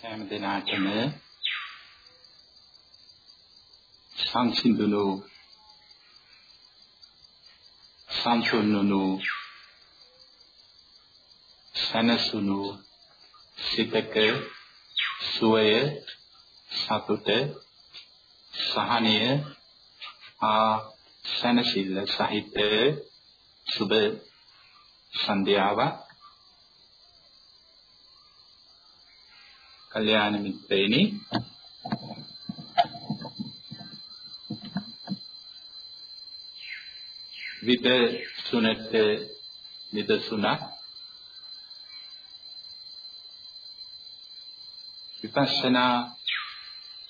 සෑම දිනාටම සංසිඳුණු සංසුන්නුණු සනසුණු සිතක සුවය සතුට සහනය ආ සනසිල්ල සහිත සුබ සන්ධ්‍යාවක් කල්යාණ මිත්‍රයනි. විද සුනට නිදසුණක් විපස්සනා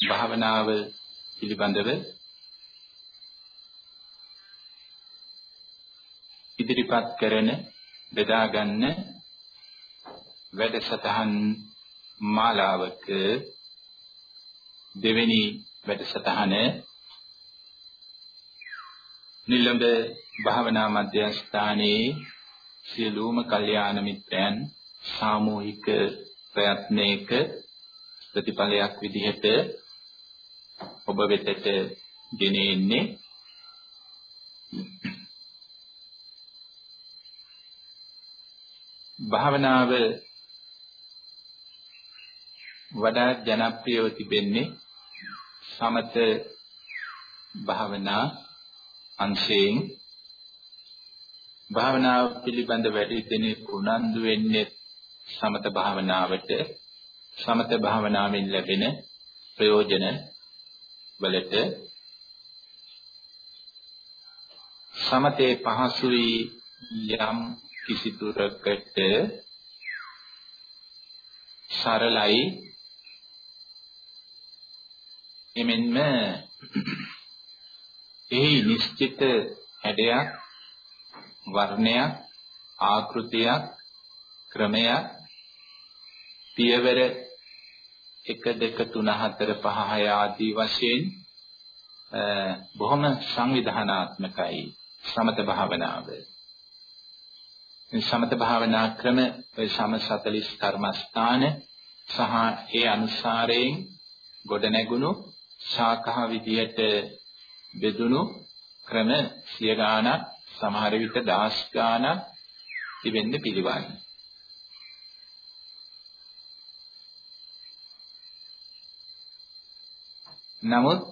භාවනාව පිළිබඳව ඉදිරිපත් කරන බෙදා ගන්න වැඩසටහන් මාලාවක දෙවෙනි වැඩසටහන නිලම්බ භාවනා මධ්‍යස්ථානයේ සියලුම කල්යාණ මිත්‍රයන් සාමූහික ප්‍රයත්නයක ප්‍රතිඵලයක් විදිහට ඔබ වෙතට ගෙනෙන්නේ භාවනාව වඩා ජනප්‍රියව තිබෙන්නේ සමත භාවනා අංශයෙන්. භාවනාව පිළිබඳ වැඩි දෙනෙක් උනන්දු වෙන්නේ සමත භාවනාවට. සමත භාවනාවෙන් ලැබෙන ප්‍රයෝජන වලට. සමතේ පහසුයි යම් කිසි දුරකට සරලයි. එමෙන්ම එහි නිශ්චිත හැඩයක් වර්ණයක් ආකෘතියක් ක්‍රමයක් පියවර 1 2 3 4 5 6 ආදී වශයෙන් බොහොම සංවිධානාත්මකයි සමත භාවනාව. සමත භාවනා ක්‍රම සම 40 කර්මස්ථාන සහ ඒ අනුසාරයෙන් ගොඩනැගුණු ශාඛා විදියට බෙදුණු ක්‍රම සිය ගාණක් සමහර විට දහස් ගාණක් තිබෙන්න පිළිවන්. නමුත්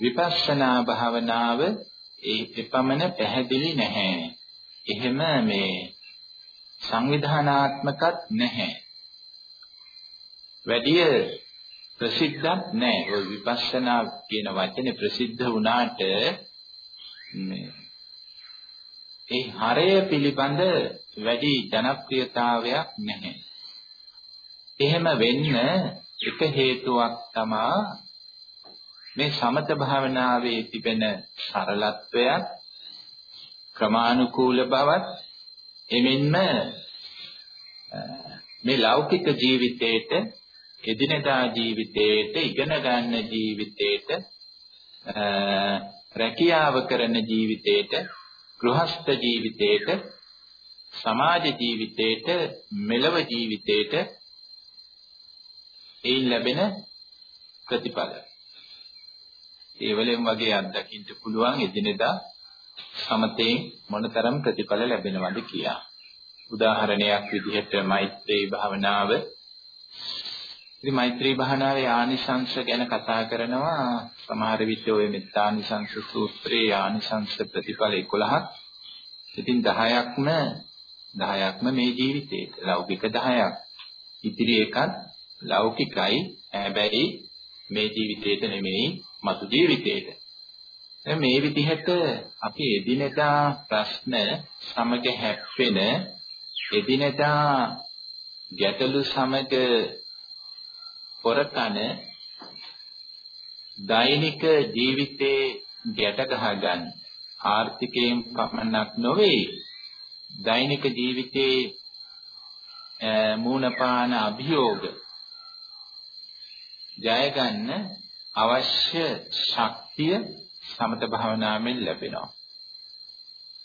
විපස්සනා භාවනාව ඒ එපමණ පැහැදිලි නැහැ. එහෙම මේ සංවිධානාත්මකත් නැහැ. වැඩි ප්‍රසිද්ධක් නැහැ. ඔය විපස්සනා කියන වචනේ ප්‍රසිද්ධ වුණාට මේ ඒ හරය පිළිබඳ වැඩි ජනප්‍රියතාවයක් නැහැ. එහෙම වෙන්න එක හේතුවක් තමා මේ සමත භාවනාවේ තිබෙන සරලත්වයත් ක්‍රමානුකූල බවත් එමෙන්ම මේ ලෞකික ජීවිතේට එදිනදා ජීවිතේට ඉගෙන ගන්න ජීවිතේට රැකියාව කරන ජීවිතේට ගෘහස්ත ජීවිතේට සමාජ ජීවිතේට මෙලව ජීවිතේට එයින් ලැබෙන ප්‍රතිඵල ඒ වලින් වගේ අත්දකින්න පුළුවන් එදිනෙදා සමතේ මොනතරම් ප්‍රතිඵල ලැබෙනවද කියලා. උදාහරණයක් විදිහට මෛත්‍රී භාවනාව. ඉතින් මෛත්‍රී භාවනාවේ ආනිසංශ ගැන කතා කරනවා සමහර විට ඔය මෙත්තානිසංශ සූත්‍රයේ ආනිසංශ ප්‍රතිඵල 11ක්. ඉතින් 10ක්ම 10ක්ම මේ ජීවිතේට ලෞකික 10ක්. ඉතිරි එකත් ලෞකිකයි. හැබැයි මේ ජීවිතේට නෙමෙයි මතු ජීවිතේට. දැන් මේ විදිහට අපි එදිනෙදා ප්‍රශ්න සමග හැප්පෙන එදිනෙදා ගැටලු සමග පොරකන දෛනික ජීවිතේ ගැට ගහගන්න ආර්ථිකයෙන් පමණක් නොවේ දෛනික ජීවිතේ මූණපාන අභියෝග ජය ගන්න අවශ්‍ය ශක්තිය සමත භාවනාවෙන් ලැබෙනවා.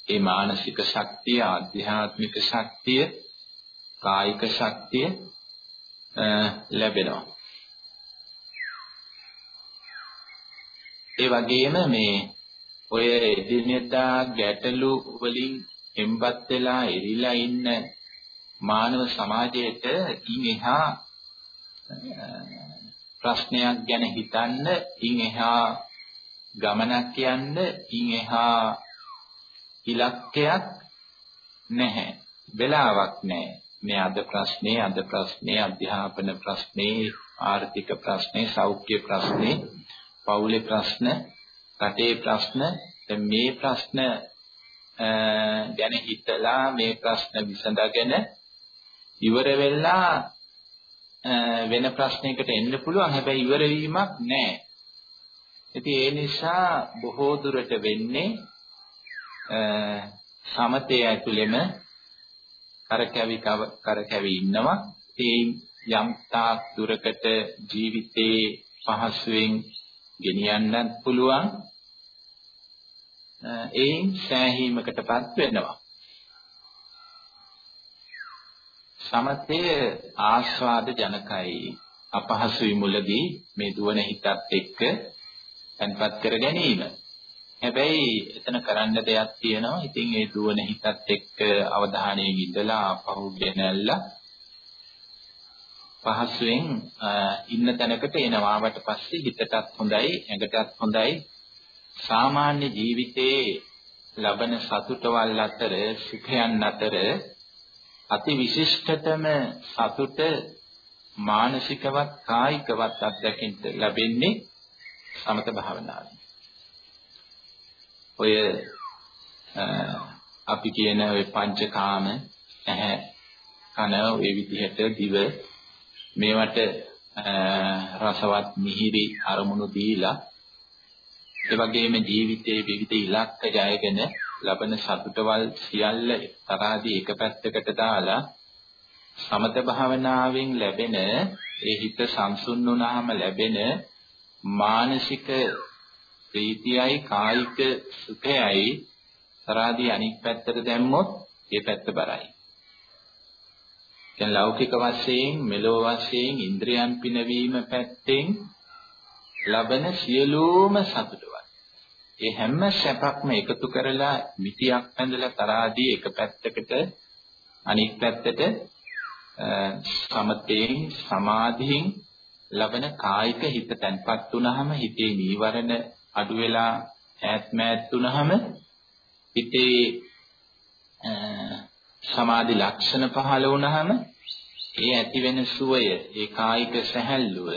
ඒ මානසික ශක්තිය, ආධ්‍යාත්මික ශක්තිය, කායික ශක්තිය ලැබෙනවා. ඒ වගේම මේ ඔය එදිනෙදා ගැටලු වලින් එම්බත් වෙලා එරිලා ඉන්න මානව සමාජයට ඉන් එහා ප්‍රශ්නයක් ගැන හිතන්න ඉන් එහා ගමනක් යන්න ඉන් එහා ඉලක්කයක් නැහැ. වෙලාවක් නැහැ. මේ අද ප්‍රශ්නේ අද ප්‍රශ්නේ අධ්‍යාපන ප්‍රශ්නේ ආර්ථික ප්‍රශ්නේ සෞඛ්‍ය ප්‍රශ්නේ පවුලේ ප්‍රශ්න රටේ ප්‍රශ්න මේ ප්‍රශ්න ගැන හිතලා මේ ප්‍රශ්න විසඳගෙන ඉවර වෙලා වෙන ප්‍රශ්නයකට එන්න පුළුවන් හැබැයි ඉවර වීමක් නැහැ. ඉතින් ඒ නිසා බොහෝ දුරට වෙන්නේ සමතේ ඇතුළෙම කරකැවි කරකැවි ඉන්නවා. ඒ යම් තාක් දුරකට ජීවිතේ පහසුවෙන් ගෙනියන්නත් පුළුවන්. ඒන් සෑහීමකටපත් වෙනවා. සමතය ආස්වාද ජනකයි අපහසුයි මුලදී මේ දුවන හිතත් එක්ක තන්පත් කර ගැනීම. හැබැයි එතන කරන්න දෙයක් තියෙනවා. ඉතින් ඒ දුවන හිතත් එක්ක අවධානයෙන් ඉඳලා ආපහු ගෙනල්ලා පහසුවෙන් ඉන්න තැනකට එනවාට පස්සේ හිතටත් හොඳයි, ඇඟටත් හොඳයි. සාමාන්‍ය ජීවිතයේ ලබන සතුටවල් අතර, සුඛයන් අතර අති විශිෂ්ටතම සතුට මානසිකවත් කායිකවත් අත්දැකින්න ලැබෙන්නේ සමත භාවනාවෙන්. ඔය අපි කියන ඔය පංචකාම ඇහැ කන ඔය විදිහට දිව මේවට රසවත් මිහිරි අරමුණු දීලා ඒ වගේම ජීවිතයේ විවිධ ඉලක්ක ජයගෙන ලබන සතුටවල් සියල්ල තරහදී එක පැත්තකට දාලා සමත භාවනාවෙන් ලැබෙන ඒ හිත සංසුන් වුණාම ලැබෙන මානසික ප්‍රීතියයි කායික සුඛයයි තරහදී අනික් පැත්තට දැම්මොත් ඒ පැත්ත බරයි. දැන් ලෞකික වශයෙන් මෙලෝ වශයෙන් ඉන්ද්‍රයන් පිනවීම පැත්තෙන් ලබන සියලුම සතුටවත් ඒ හැම සැපක්ම එකතු කරලා මිටියක් ඇඳලා තරහදී එක පැත්තකට අනිත් පැත්තට සමතේන් සමාධියෙන් ලබන කායික හිත තැන්පත් වුනහම හිතේ නීවරණ අඩු වෙලා ඈත්මෑත් වුනහම හිතේ සමාධි ලක්ෂණ පහළ වුනහම ඒ ඇති වෙන සුවය ඒ කායික සැහැල්ලුව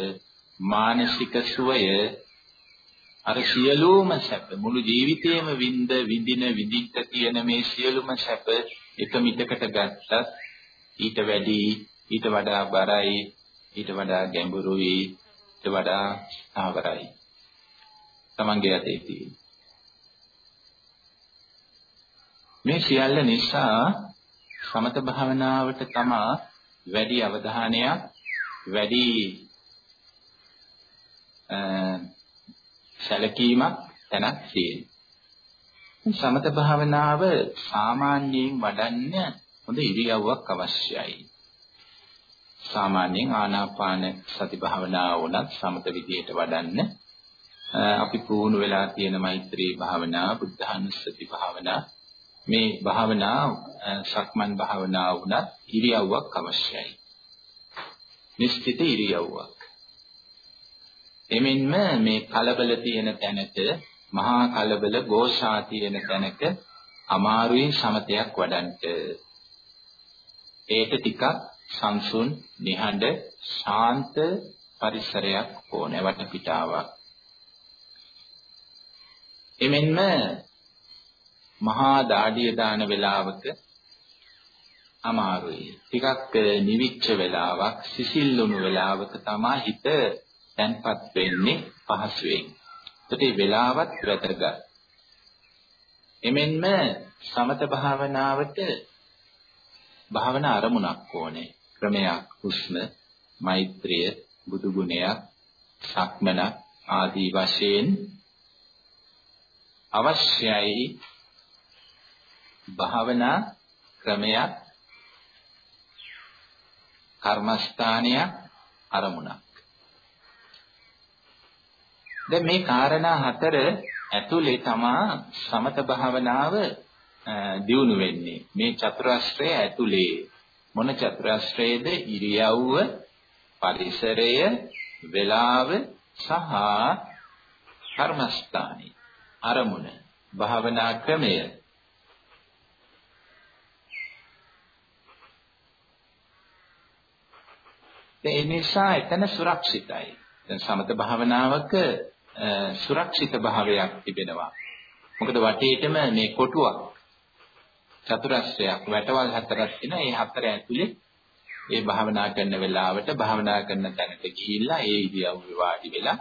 මානසික සුවය අර සියලුම සැප මුළු ජීවිතේම විඳ විඳින විඳින්න තියෙන මේ සියලුම සැප එක මිටකට ගත්තත් ඊට වැඩි ඊට වඩා බරයි ඊට වඩා ගැඹුරුයි ඊට වඩා ආවරයි. තමන්ගේ අතේ තියෙන. මේ සියල්ල නිසා සමත භාවනාවට තමා වැඩි අවධානයක් වැඩි සැලකීමක් තැනක් තියෙනවා. සමත භාවනාව සාමාන්‍යයෙන් වඩන්න හොඳ ඉරියව්වක් අවශ්‍යයි. සාමාන්‍යයෙන් ආනාපාන සති භාවනාව උනත් සමත විදියට වඩන්න අපි පුහුණු වෙලා තියෙන මෛත්‍රී භාවනා, බුද්ධානුස්සති භාවනා මේ භාවනා සක්මන් භාවනාව උනත් ඉරියව්වක් අවශ්‍යයි. නිශ්චිත ඉරියව්වක්. එමෙන්ම මේ කලබල තියෙන තැනක මහා කලබල ഘോഷා තියෙන තැනක අමාරුයි සමතයක් වඩන්ට. ඒට ටිකක් සංසුන් නිහඬ ශාන්ත පරිසරයක් ඕනේ වටපිටාවක්. එමෙන්ම මහා දාඩිය දාන වෙලාවක අමාරුයි. ටිකක් නිවිච්ච වෙලාවක්, සිසිල්ුණු වෙලාවක තමයි හිත තැන්පත් වෙන්නේ පහසුවෙන්. ඒකට මේ වෙලාවත් වැදගත්. එමෙන්ම සමත භාවනාවට භාවනා අරමුණක් ඕනේ. ක්‍රමයක් හුස්ම, මෛත්‍රිය, බුදු ගුණයක්, සක්මන ආදී වශයෙන් අවශ්‍යයි භාවනා ක්‍රමයක් කර්මස්ථානයක් අරමුණක්. දැන් මේ காரணා හතර ඇතුලේ තමා සමත භාවනාව දියුණු වෙන්නේ. මේ චතුරාශ්‍රය ඇතුලේ මොන චතුරාශ්‍රයේද ඉරියව්ව, පරිසරය, වේලාව සහ කර්මස්ථානයි. අරමුණ, භාවනා ක්‍රමය ඒ නිසා එතන සුරක්ෂිතයි. දැන් සමත භාවනාවක සුරක්ෂිත භාවයක් තිබෙනවා. මොකද වටේටම මේ කොටුවක් චතුරස්‍රයක් වැටවල් හතරක් තියෙන. ඒ හතර ඇතුලේ ඒ භාවනා කරන වෙලාවට භාවනා කරන තැනට ගිහිල්ලා ඒ ඉරියව්වේ වාඩි වෙලා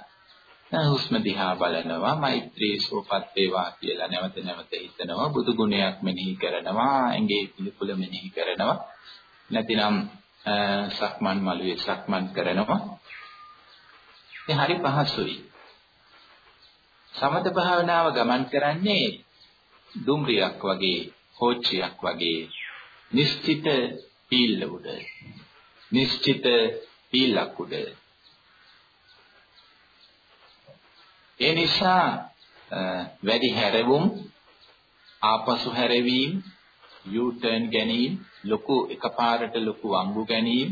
හුස්ම දිහා බලනවා මෛත්‍රී සෝපත් වේවා කියලා නැවත නැවත හිතනවා බුදු ගුණයක් මෙනෙහි කරනවා ඇඟේ පිළිකුල මෙනෙහි කරනවා නැතිනම් සක්මන් මළුවේ සක්මන් කරනවා. ඒ හරි පහසුයි. සමත භාවනාව ගමන් කරන්නේ දුම්රියක් වගේ, කෝච්චියක් වගේ නිශ්චිත පීල්ල උඩ. නිශ්චිත පීලක් උඩ. ඒ නිසා වැඩි හැරවුම් ආපසු හැරවීම U-turn ගැනීම ලොකු එකපාරට ලොකු වංගු ගැනීම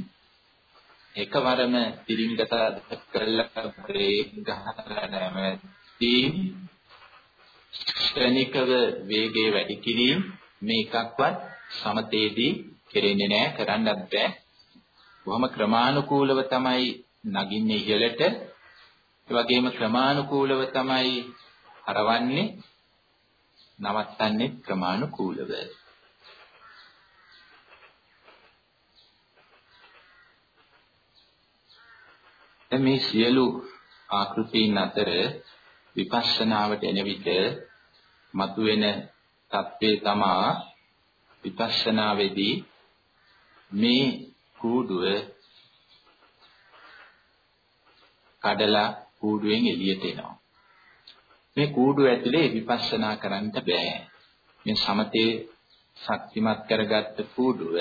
එකවරම තිරින්ගත කරලා බ්‍රේක් ගහලා නැමැති ශ්‍රේණිකව වේගය වැඩි කිරීම මේ එකක්වත් සමතේදී කෙරෙන්නේ නැහැ කරන්නත් බෑ. බොහොම ක්‍රමානුකූලව තමයි නගින්නේ ඉහළට. ඒ වගේම ක්‍රමානුකූලව තමයි හරවන්නේ නවත්තන්නේ ක්‍රමානුකූලව. දැන් මේ සියලු ආකෘතීන් අතර විපස්සනාවට එන විට මතුවෙන தત્වේ තමා විපස්සනාවේදී මේ කූඩුව කඩලා කූඩුවෙන් එළියට එනවා. මේ කූඩුව ඇතුලේ විපස්සනා කරන්න බෑ. මේ සමතේ ශක්තිමත් කරගත්ත කූඩුව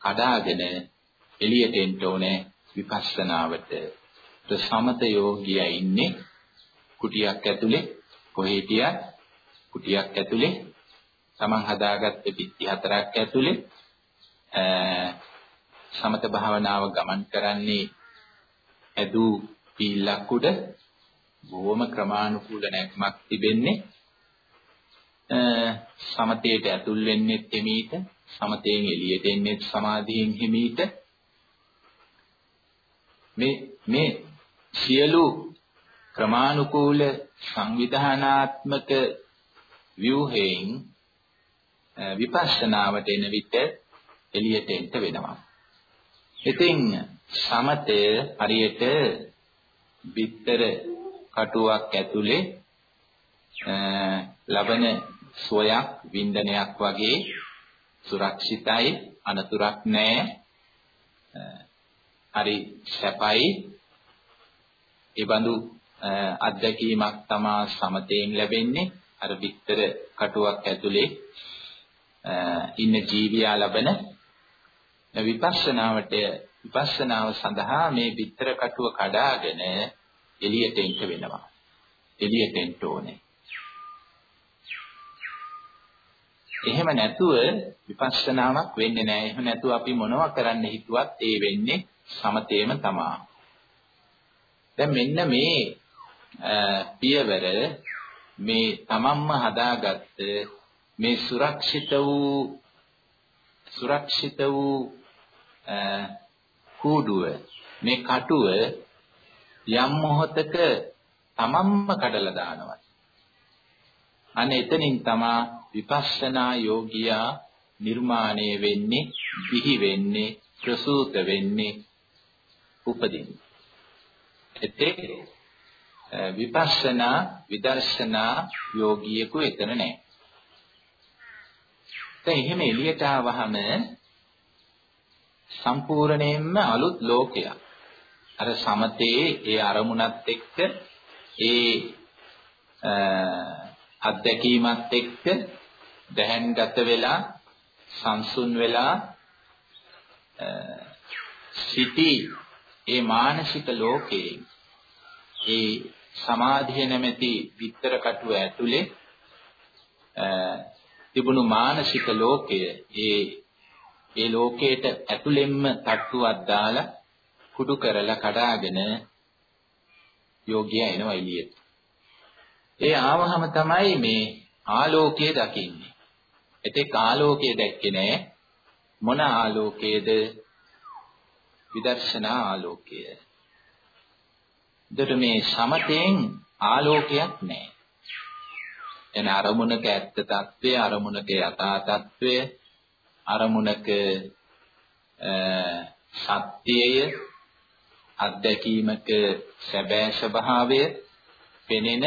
කඩාගෙන එළියට එන්න ඕනේ විපස්සනාවට සමත යෝගියා ඉන්නේ. කුටියක් ඇතුලේ කොහේ හිටියත් කුටියක් ඇතුලේ තමන් හදාගත්ත පිටි හතරක් ඇතුලේ සමත භාවනාව ගමන් කරන්නේ ඇදූ පීලක් උඩ බොහොම ක්‍රමානුකූල නැක්මක් තිබෙන්නේ. සමතේට ඇතුල් වෙන්නේ හිමීට සමතයෙන් එළියට එන්නේ සමාධියෙන් හිමීට මේ මේ සියලු ක්‍රමානුකූල සංවිධානාත්මක ව්‍යුහයෙන් විපස්සනාවට එන විට එළියට එන්න වෙනවා. ඉතින් සමතය හරියට බිත්තර කටුවක් ඇතුලේ ලබන සොයක් වින්දනයක් වගේ සුරක්ෂිතයි අනතුරක් නැහැ හරි සැපයි. ඒ බඳු අත්දැකීමක් තමා සමතේන් ලැබෙන්නේ අර විතර කටුවක් ඇතුලේ ඉන්න ජීවියා ලබන විපස්සනාවට විපස්සනාව සඳහා මේ විතර කටුව කඩාගෙන එළියට එන්න වෙනවා. එළියට එන්න ඕනේ. එහෙම නැතුව විපස්සනාවක් වෙන්නේ නැහැ. එහෙම නැතුව අපි මොනවා කරන්න හිතුවත් ඒ වෙන්නේ සමතේම තමා. දැන් මෙන්න මේ පියවර මේ තමන්ම හදාගත්ත මේ සුරක්ෂිත වූ සුරක්ෂිත වූ කූඩුව මේ කටුව යම් මොහතක තමන්ම කඩලා දානවා. අනේ එතනින් තමා විපස්සනා යෝගියා නිර්මාණය වෙන්නේ, දිහි වෙන්නේ, ප්‍රසූත වෙන්නේ උපදින්නේ. එතේ විපස්සනා විදර්ශනා යෝගියෙකු එතන නැහැ. දැන් එහෙම එළියට ආවහම සම්පූර්ණයෙන්ම අලුත් ලෝකයක්. අර සමතේ ඒ අරමුණත් එක්ක ඒ අත්දැකීමත් එක්ක දැහැන්ගත වෙලා සංසුන් වෙලා සිටි ඒ මානසික ලෝකේ ඒ සමාධිය නැමැති විතර කටුව ඇතුලේ තිබුණු මානසික ලෝකය ඒ ඒ ලෝකයට ඇතුළෙන්ම තට්ටුවක් දාලා කුඩු කරලා කඩාගෙන යෝගියා එනවා එළියට. ඒ ආවහම තමයි මේ ආලෝකය දකින්නේ. එතෙක් ආලෝකය දැක්කේ නෑ. මොන ආලෝකයේද? විදර්ශනා ආලෝකය. එතකොට මේ සමතෙන් ආලෝකයක් නෑ. එන අරමුණක ඇත්ත తත්වය, අරමුණක යථා తත්වය, අරමුණක සත්‍යය අත්දැකීමක සැබෑ ස්වභාවය පෙනෙන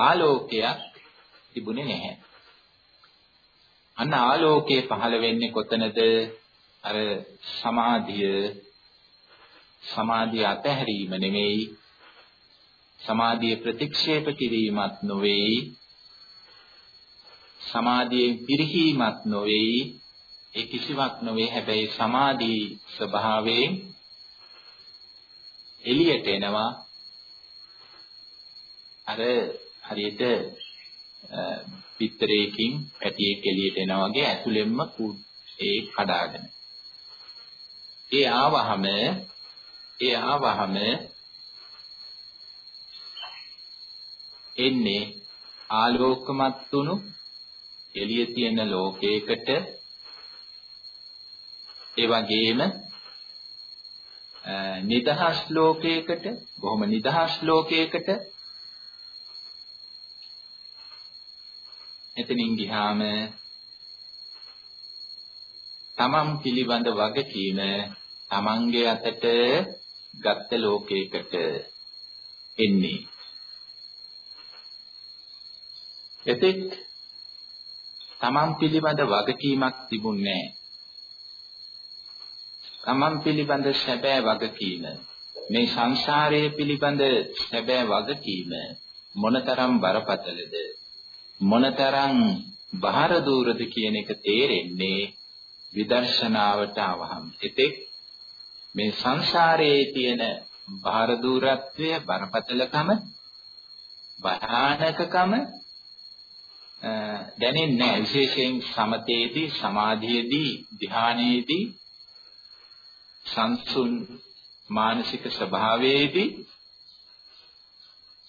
ආලෝකයක් තිබුණේ නැහැ. අන්න ආලෝකය පහළ වෙන්නේ කොතනද? අර සමාධිය සමාධිය අතහැරීම නෙමෙයි සමාධිය ප්‍රතික්ෂේප කිරීමත් නොවේයි සමාධියෙන් පිරිහීමත් නොවේයි ඒ කිසිවක් නොවේ. හැබැයි සමාධි ස්වභාවයෙන් එළියට එනවා. අර හරියට පිටරේකින් පැටියෙක් එළියට එනවා වගේ ඇතුළෙන්ම ඒ කඩාගෙන. ඒ ආවහම ඒ ආවහම එන්නේ ආලෝකමත් වුණු එළිය තියෙන ලෝකයකට ඒ වගේම නිදහස් ලෝකයකට බොහොම නිදහස් ලෝකයකට එතනින් ගියාම තමන් පිළිබඳ වගකීම තමන්ගේ අතට ගත්ත ලෝකයකට එන්නේ එතෙක් තමන් පිළිබඳ වගකීමක් තිබුණේ නැහැ. තමන් පිළිබඳ සැබෑ වගකීම මේ සංසාරයේ පිළිබඳ සැබෑ වගකීම මොනතරම් බරපතලද මොනතරම් බාහිර දූරද කියන එක තේරෙන්නේ විදර්ශනාවට આવහම. එතෙක් මේ සංසාරයේ තියෙන බාහිර දූරත්වය බරපතලකම භයානකකම දැනෙන්නේ නැහැ විශේෂයෙන් සමතේදී සමාධියේදී ධ්‍යානයේදී සංසුන් මානසික ස්වභාවයේදී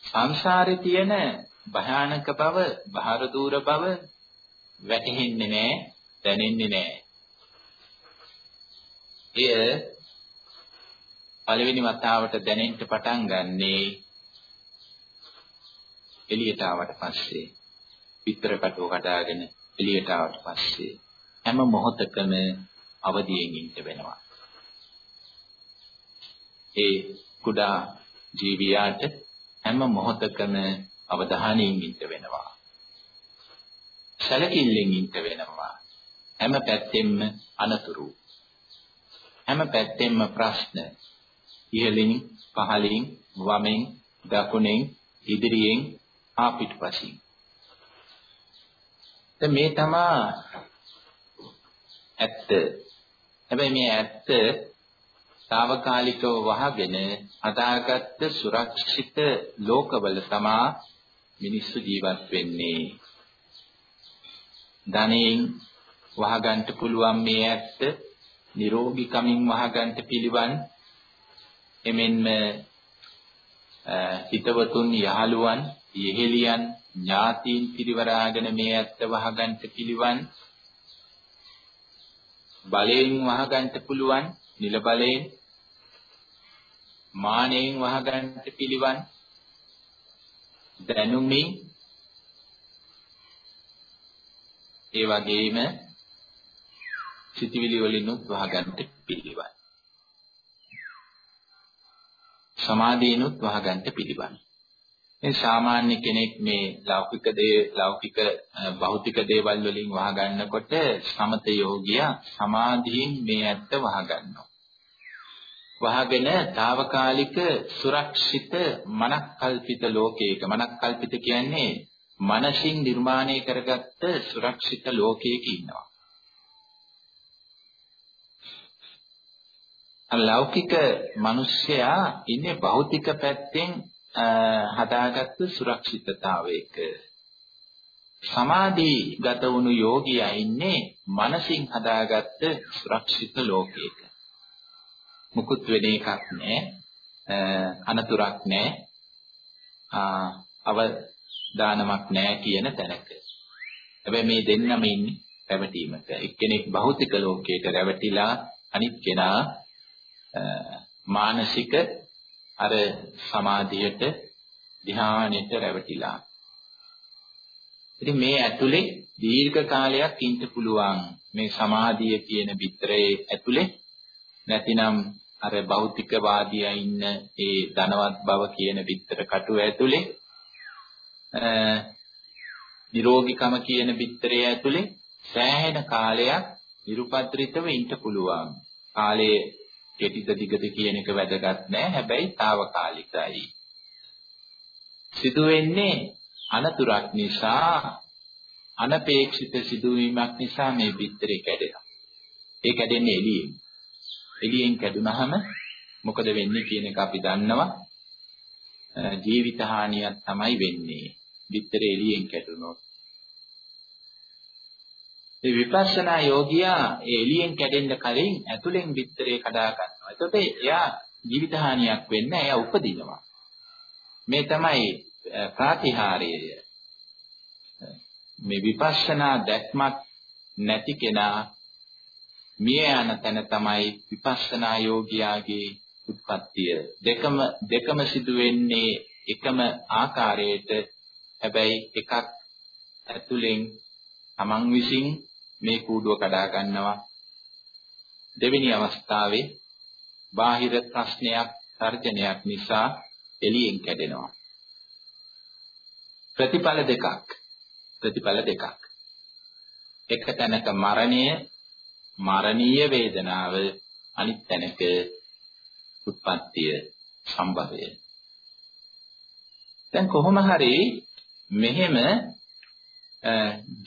සංසාරේ තියෙන භයානක බව, බාහිර දූර බව වැටහෙන්නේ නැහැ, දැනෙන්නේ නැහැ. එය පළවෙනි වතාවට දැනෙන්න පටන් ගන්නේ එළියට ආවට පස්සේ. පිටර කටුව කඩාගෙන එළියට ආවට පස්සේ හැම මොහොතකම අවදියෙන් ඉන්න වෙනවා. ඒ කුඩා ජීවියාට හැම මොහොතකම අවධානයෙන් ඉන්න වෙනවා. සැලකිල්ලෙන් ඉන්න වෙනවා. හැම පැත්තෙම අනතුරු. හැම පැත්තෙම ප්‍රශ්න. ඉහළින් පහළින් වමෙන් දකුණෙන් ඉදිරියෙන් ආ පිටපසින්. දැන් මේ තමා ඇත්ත. හැබැයි මේ ඇත්ත తాවකාලිකව වහගෙන හදාගත්ත සුරක්ෂිත ලෝකවල තමා මිනිස්සු ජීවත් වෙන්නේ. ධනෙන් වහගන්න පුළුවන් මේ ඇත්ත නිරෝගී කමින් වහගන්න පිළිවන් එමෙන්ම හිතවතුන් යහළුවන් යෙහෙලියන් ඥාතීන් පිරිවරාගෙන මේ ඇත්ත වහගන්න පිළිවන් බලයෙන් වහගන්න පුළුවන් නිල බලයෙන් මානෙන් වහගන්න පිළිවන් දැනුමින් ඒ වගේම සිතිවිලි වලිනුත් වහගන්න පිළිවන්. සමාධියනුත් වහගන්න පිළිවන් මේ සාමාන්‍ය කෙනෙක් මේ ලෞකික දේ ලෞකික භෞතික දේවල් වලින් වහගන්නකොට සමත යෝගියා සමාධියෙන් මේ ඇත්ත වහගන්නවා. වහගෙන తాවකාලික සුරක්ෂිත මනක්කල්පිත ලෝකයක මනක්කල්පිත කියන්නේ මනසින් නිර්මාණය කරගත්ත සුරක්ෂිත ලෝකයක ඉන්නවා. ලෞකික මිනිස්සයා ඉන්නේ භෞතික පැත්තෙන් හදාගත්තු සුරක්ෂිතතාවයක. සමාධිගත වුණු යෝගියා ඉන්නේ මනසින් හදාගත්ත සුරක්ෂිත ලෝකයක. මුකුත් වෙන එකක් නැහැ. අනතුරක් නැහැ. අවදානමක් නැහැ කියන තැනක. හැබැයි මේ දෙන්නම ඉන්නේ රැවටීමක. එක්කෙනෙක් භෞතික ලෝකයට රැවටිලා අනිත් කෙනා මානසික අර සමාධියට ධ්‍යානෙට රැවටිලා. ඉතින් මේ ඇතුලේ දීර්ඝ කාලයක් ඉන්න පුළුවන් මේ සමාධිය කියන විතරේ ඇතුලේ නැතිනම් අර භෞතිකවාදියා ඉන්න ඒ ධනවත් බව කියන විතර කටුව ඇතුලේ නිරෝගිකම කියන විතරේ ඇතුලේ සෑහෙන කාලයක් නිරුපද්‍රිතව ඉන්න පුළුවන්. කාලයේ කෙටිද දිගද කියන එක වැදගත් නෑ. හැබැයි తాවකාලිකයි. සිදු වෙන්නේ අනතුරක් නිසා අනපේක්ෂිත සිදුවීමක් නිසා මේ පිටරේ කැඩෙනවා. ඒ කැඩෙන්නේ එළියෙන්. එළියෙන් කැඩුනහම මොකද වෙන්නේ කියන එක අපි දන්නවා. ජීවිත හානියක් තමයි වෙන්නේ. පිටරේ එළියෙන් කැඩුනොත්. ඒ විපස්සනා යෝගියා ඒ එළියෙන් කැඩෙන්න කලින් ඇතුලෙන් පිටරේ කඩා ගන්නවා. එතකොට එයා ජීවිත හානියක් වෙන්නේ එයා උපදිනවා. මේ තමයි ප්‍රාතිහාර්යය. මේ විපස්සනා දැක්මක් නැති කෙනා මිය යන තැන තමයි විපස්සනා යෝගියාගේ උත්පත්තිය. දෙකම දෙකම සිදු වෙන්නේ එකම ආකාරයට. හැබැයි එකක් ඇතුලෙන් තමන් විසින් මේ කූඩුව කඩා ගන්නවා. දෙවෙනි අවස්ථාවේ බාහිර ප්‍රශ්නයක් තර්ජනයක් නිසා එළියෙන් කැඩෙනවා. ප්‍රතිඵල දෙකක්. ප්‍රතිඵල දෙකක්. එක තැනක මරණය මරණීය වේදනාව අනිත් තැනක උත්පත්තිය සම්භවය. දැන් කොහොම හරි මෙහෙම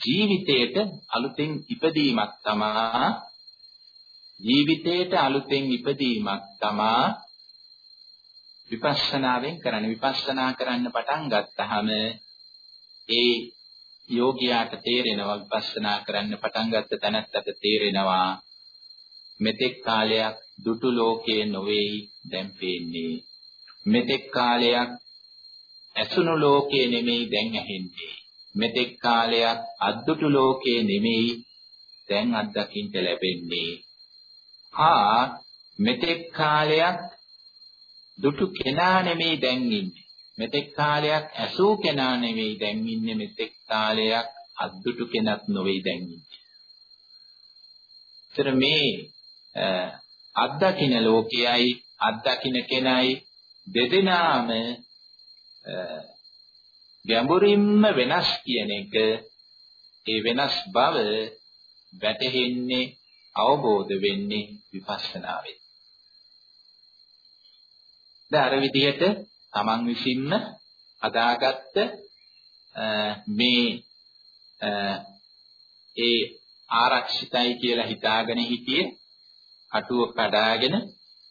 ජීවිතයට අලුතෙන් ඉපදීමක් තමා ජීවිතයට අලුතෙන් ඉපදීමක් තමා විපස්සනාවෙන් කරන්නේ. විපස්සනා කරන්න පටන් ගත්තාම ඒ යෝගියාට තේරෙනවා විපස්සනා කරන්න පටන් ගත්ත තැනත්තට තේරෙනවා මෙතෙක් කාලයක් දුටු ලෝකයේ නොවේයි දැන් පේන්නේ. මෙතෙක් කාලයක් ඇසුණු ලෝකයේ නෙමෙයි දැන් ඇහෙන්නේ. මෙතෙක් කාලයක් අද්දුටු ලෝකයේ නෙමෙයි දැන් අත්දකින්න ලැබෙන්නේ. හා මෙතෙක් කාලයක් දුටු කෙනා නෙමෙයි දැන් ඉන්නේ. මෙතෙක් කාලයක් ඇසූ කෙනා නෙවෙයි දැන් ඉන්නේ. මෙතෙක් කාලයක් අද්දුටු කෙනක් නොවේ දැන් ඉන්නේ. ඒතර මේ අත්දකින්න ලෝකයයි අත්දකින්න කෙනයි දෙදෙනාම ගැඹුරින්ම වෙනස් කියන එක ඒ වෙනස් බව වැටහෙන්නේ අවබෝධ වෙන්නේ විපස්සනාවෙන්. දැන් අර විදිහට තමන් විසින්ම අදාගත්ත මේ ඒ ආරක්ෂිතයි කියලා හිතාගෙන හිටියේ අටුව කඩාගෙන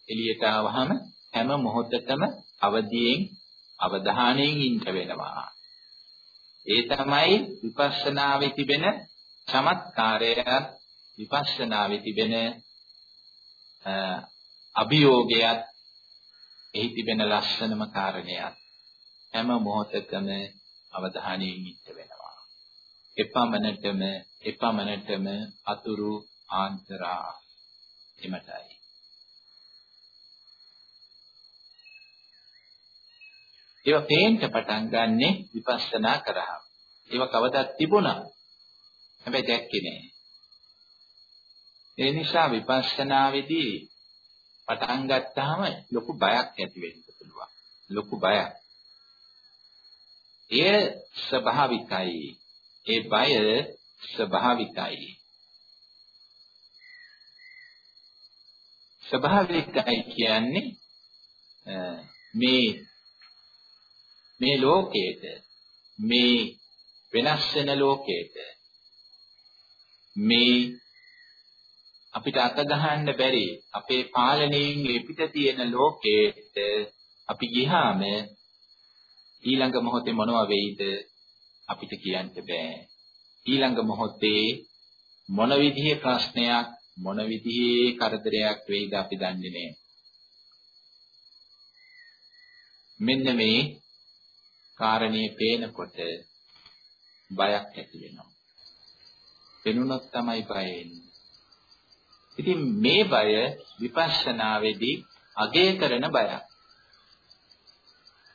එළියට ආවහම හැම මොහොතකම අවදියෙන් අවධානයෙන් ඉන්න වෙනවා. ඒ තමයි විපස්සනාවේ තිබෙන චමත්කාරය විපස්සනාවේ තිබෙන අභියෝගයත් එහි තිබෙන ලස්සනම කාරණයක් හැම මොහොතකම අවධානයෙන් ඉන්න වෙනවා. එපමණටම එපමණටම අතුරු ආන්තරා එමටයි. ඒවා පේන්න පටන් ගන්නෙ විපස්සනා කරාම. ඒවා කවදාත් තිබුණා. හැබැයි දැක්කේ නෑ. ඒ නිසා විපස්සනාවේදී පටන් ගත්තාම ලොකු බයක් ඇති වෙන්න පුළුවන්. ලොකු බයක්. එය ස්වභාවිකයි. ඒ බය ස්වභාවිකයි. ස්වභාවිකයි කියන්නේ මේ මේ ලෝකයේද මේ වෙනස් වෙන ලෝකයේද මේ අපිට අත ගහන්න බැරි අපේ පාලනයෙන් එපිට තියෙන ලෝකෙට අපි ගියාම ඊළඟ මොහොතේ මොනවා වෙයිද අපිට කියන්න බෑ. ඊළඟ මොහොතේ මොන විදිහේ ප්‍රශ්නයක් මොන විදිහේ කරදරයක් වෙයිද අපි දන්නේ නෑ. මෙන්න මේ කාරණේ පේනකොට බයක් ඇති වෙනවා. පෙනුනොත් තමයි බය එන්නේ. ඉතින් මේ බය විපස්සනාවේදී අගය කරන බයක්.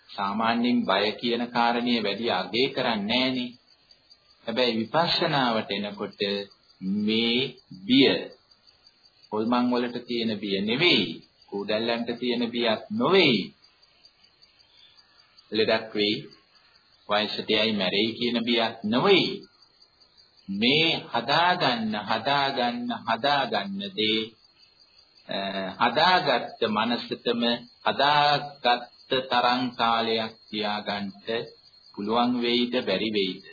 සාමාන්‍යයෙන් බය කියන කාරණේ වැඩි අගය කරන්නේ නැහනේ. හැබැයි විපස්සනාවට එනකොට මේ බිය හොල්මන් වලට තියෙන බිය නෙවෙයි, කුඩල්ලන්ට තියෙන බියක් නොවේයි. ලෙඩක් වෙයි, වයසට යයි මැරෙයි කියන බියක් නෙවෙයි. මේ හදාගන්න හදාගන්න හදාගන්න දේ හදාගත්ත මනසටම හදාගත්ත තරම් කාලයක් තියාගන්න පුළුවන් වෙයිද බැරි වෙයිද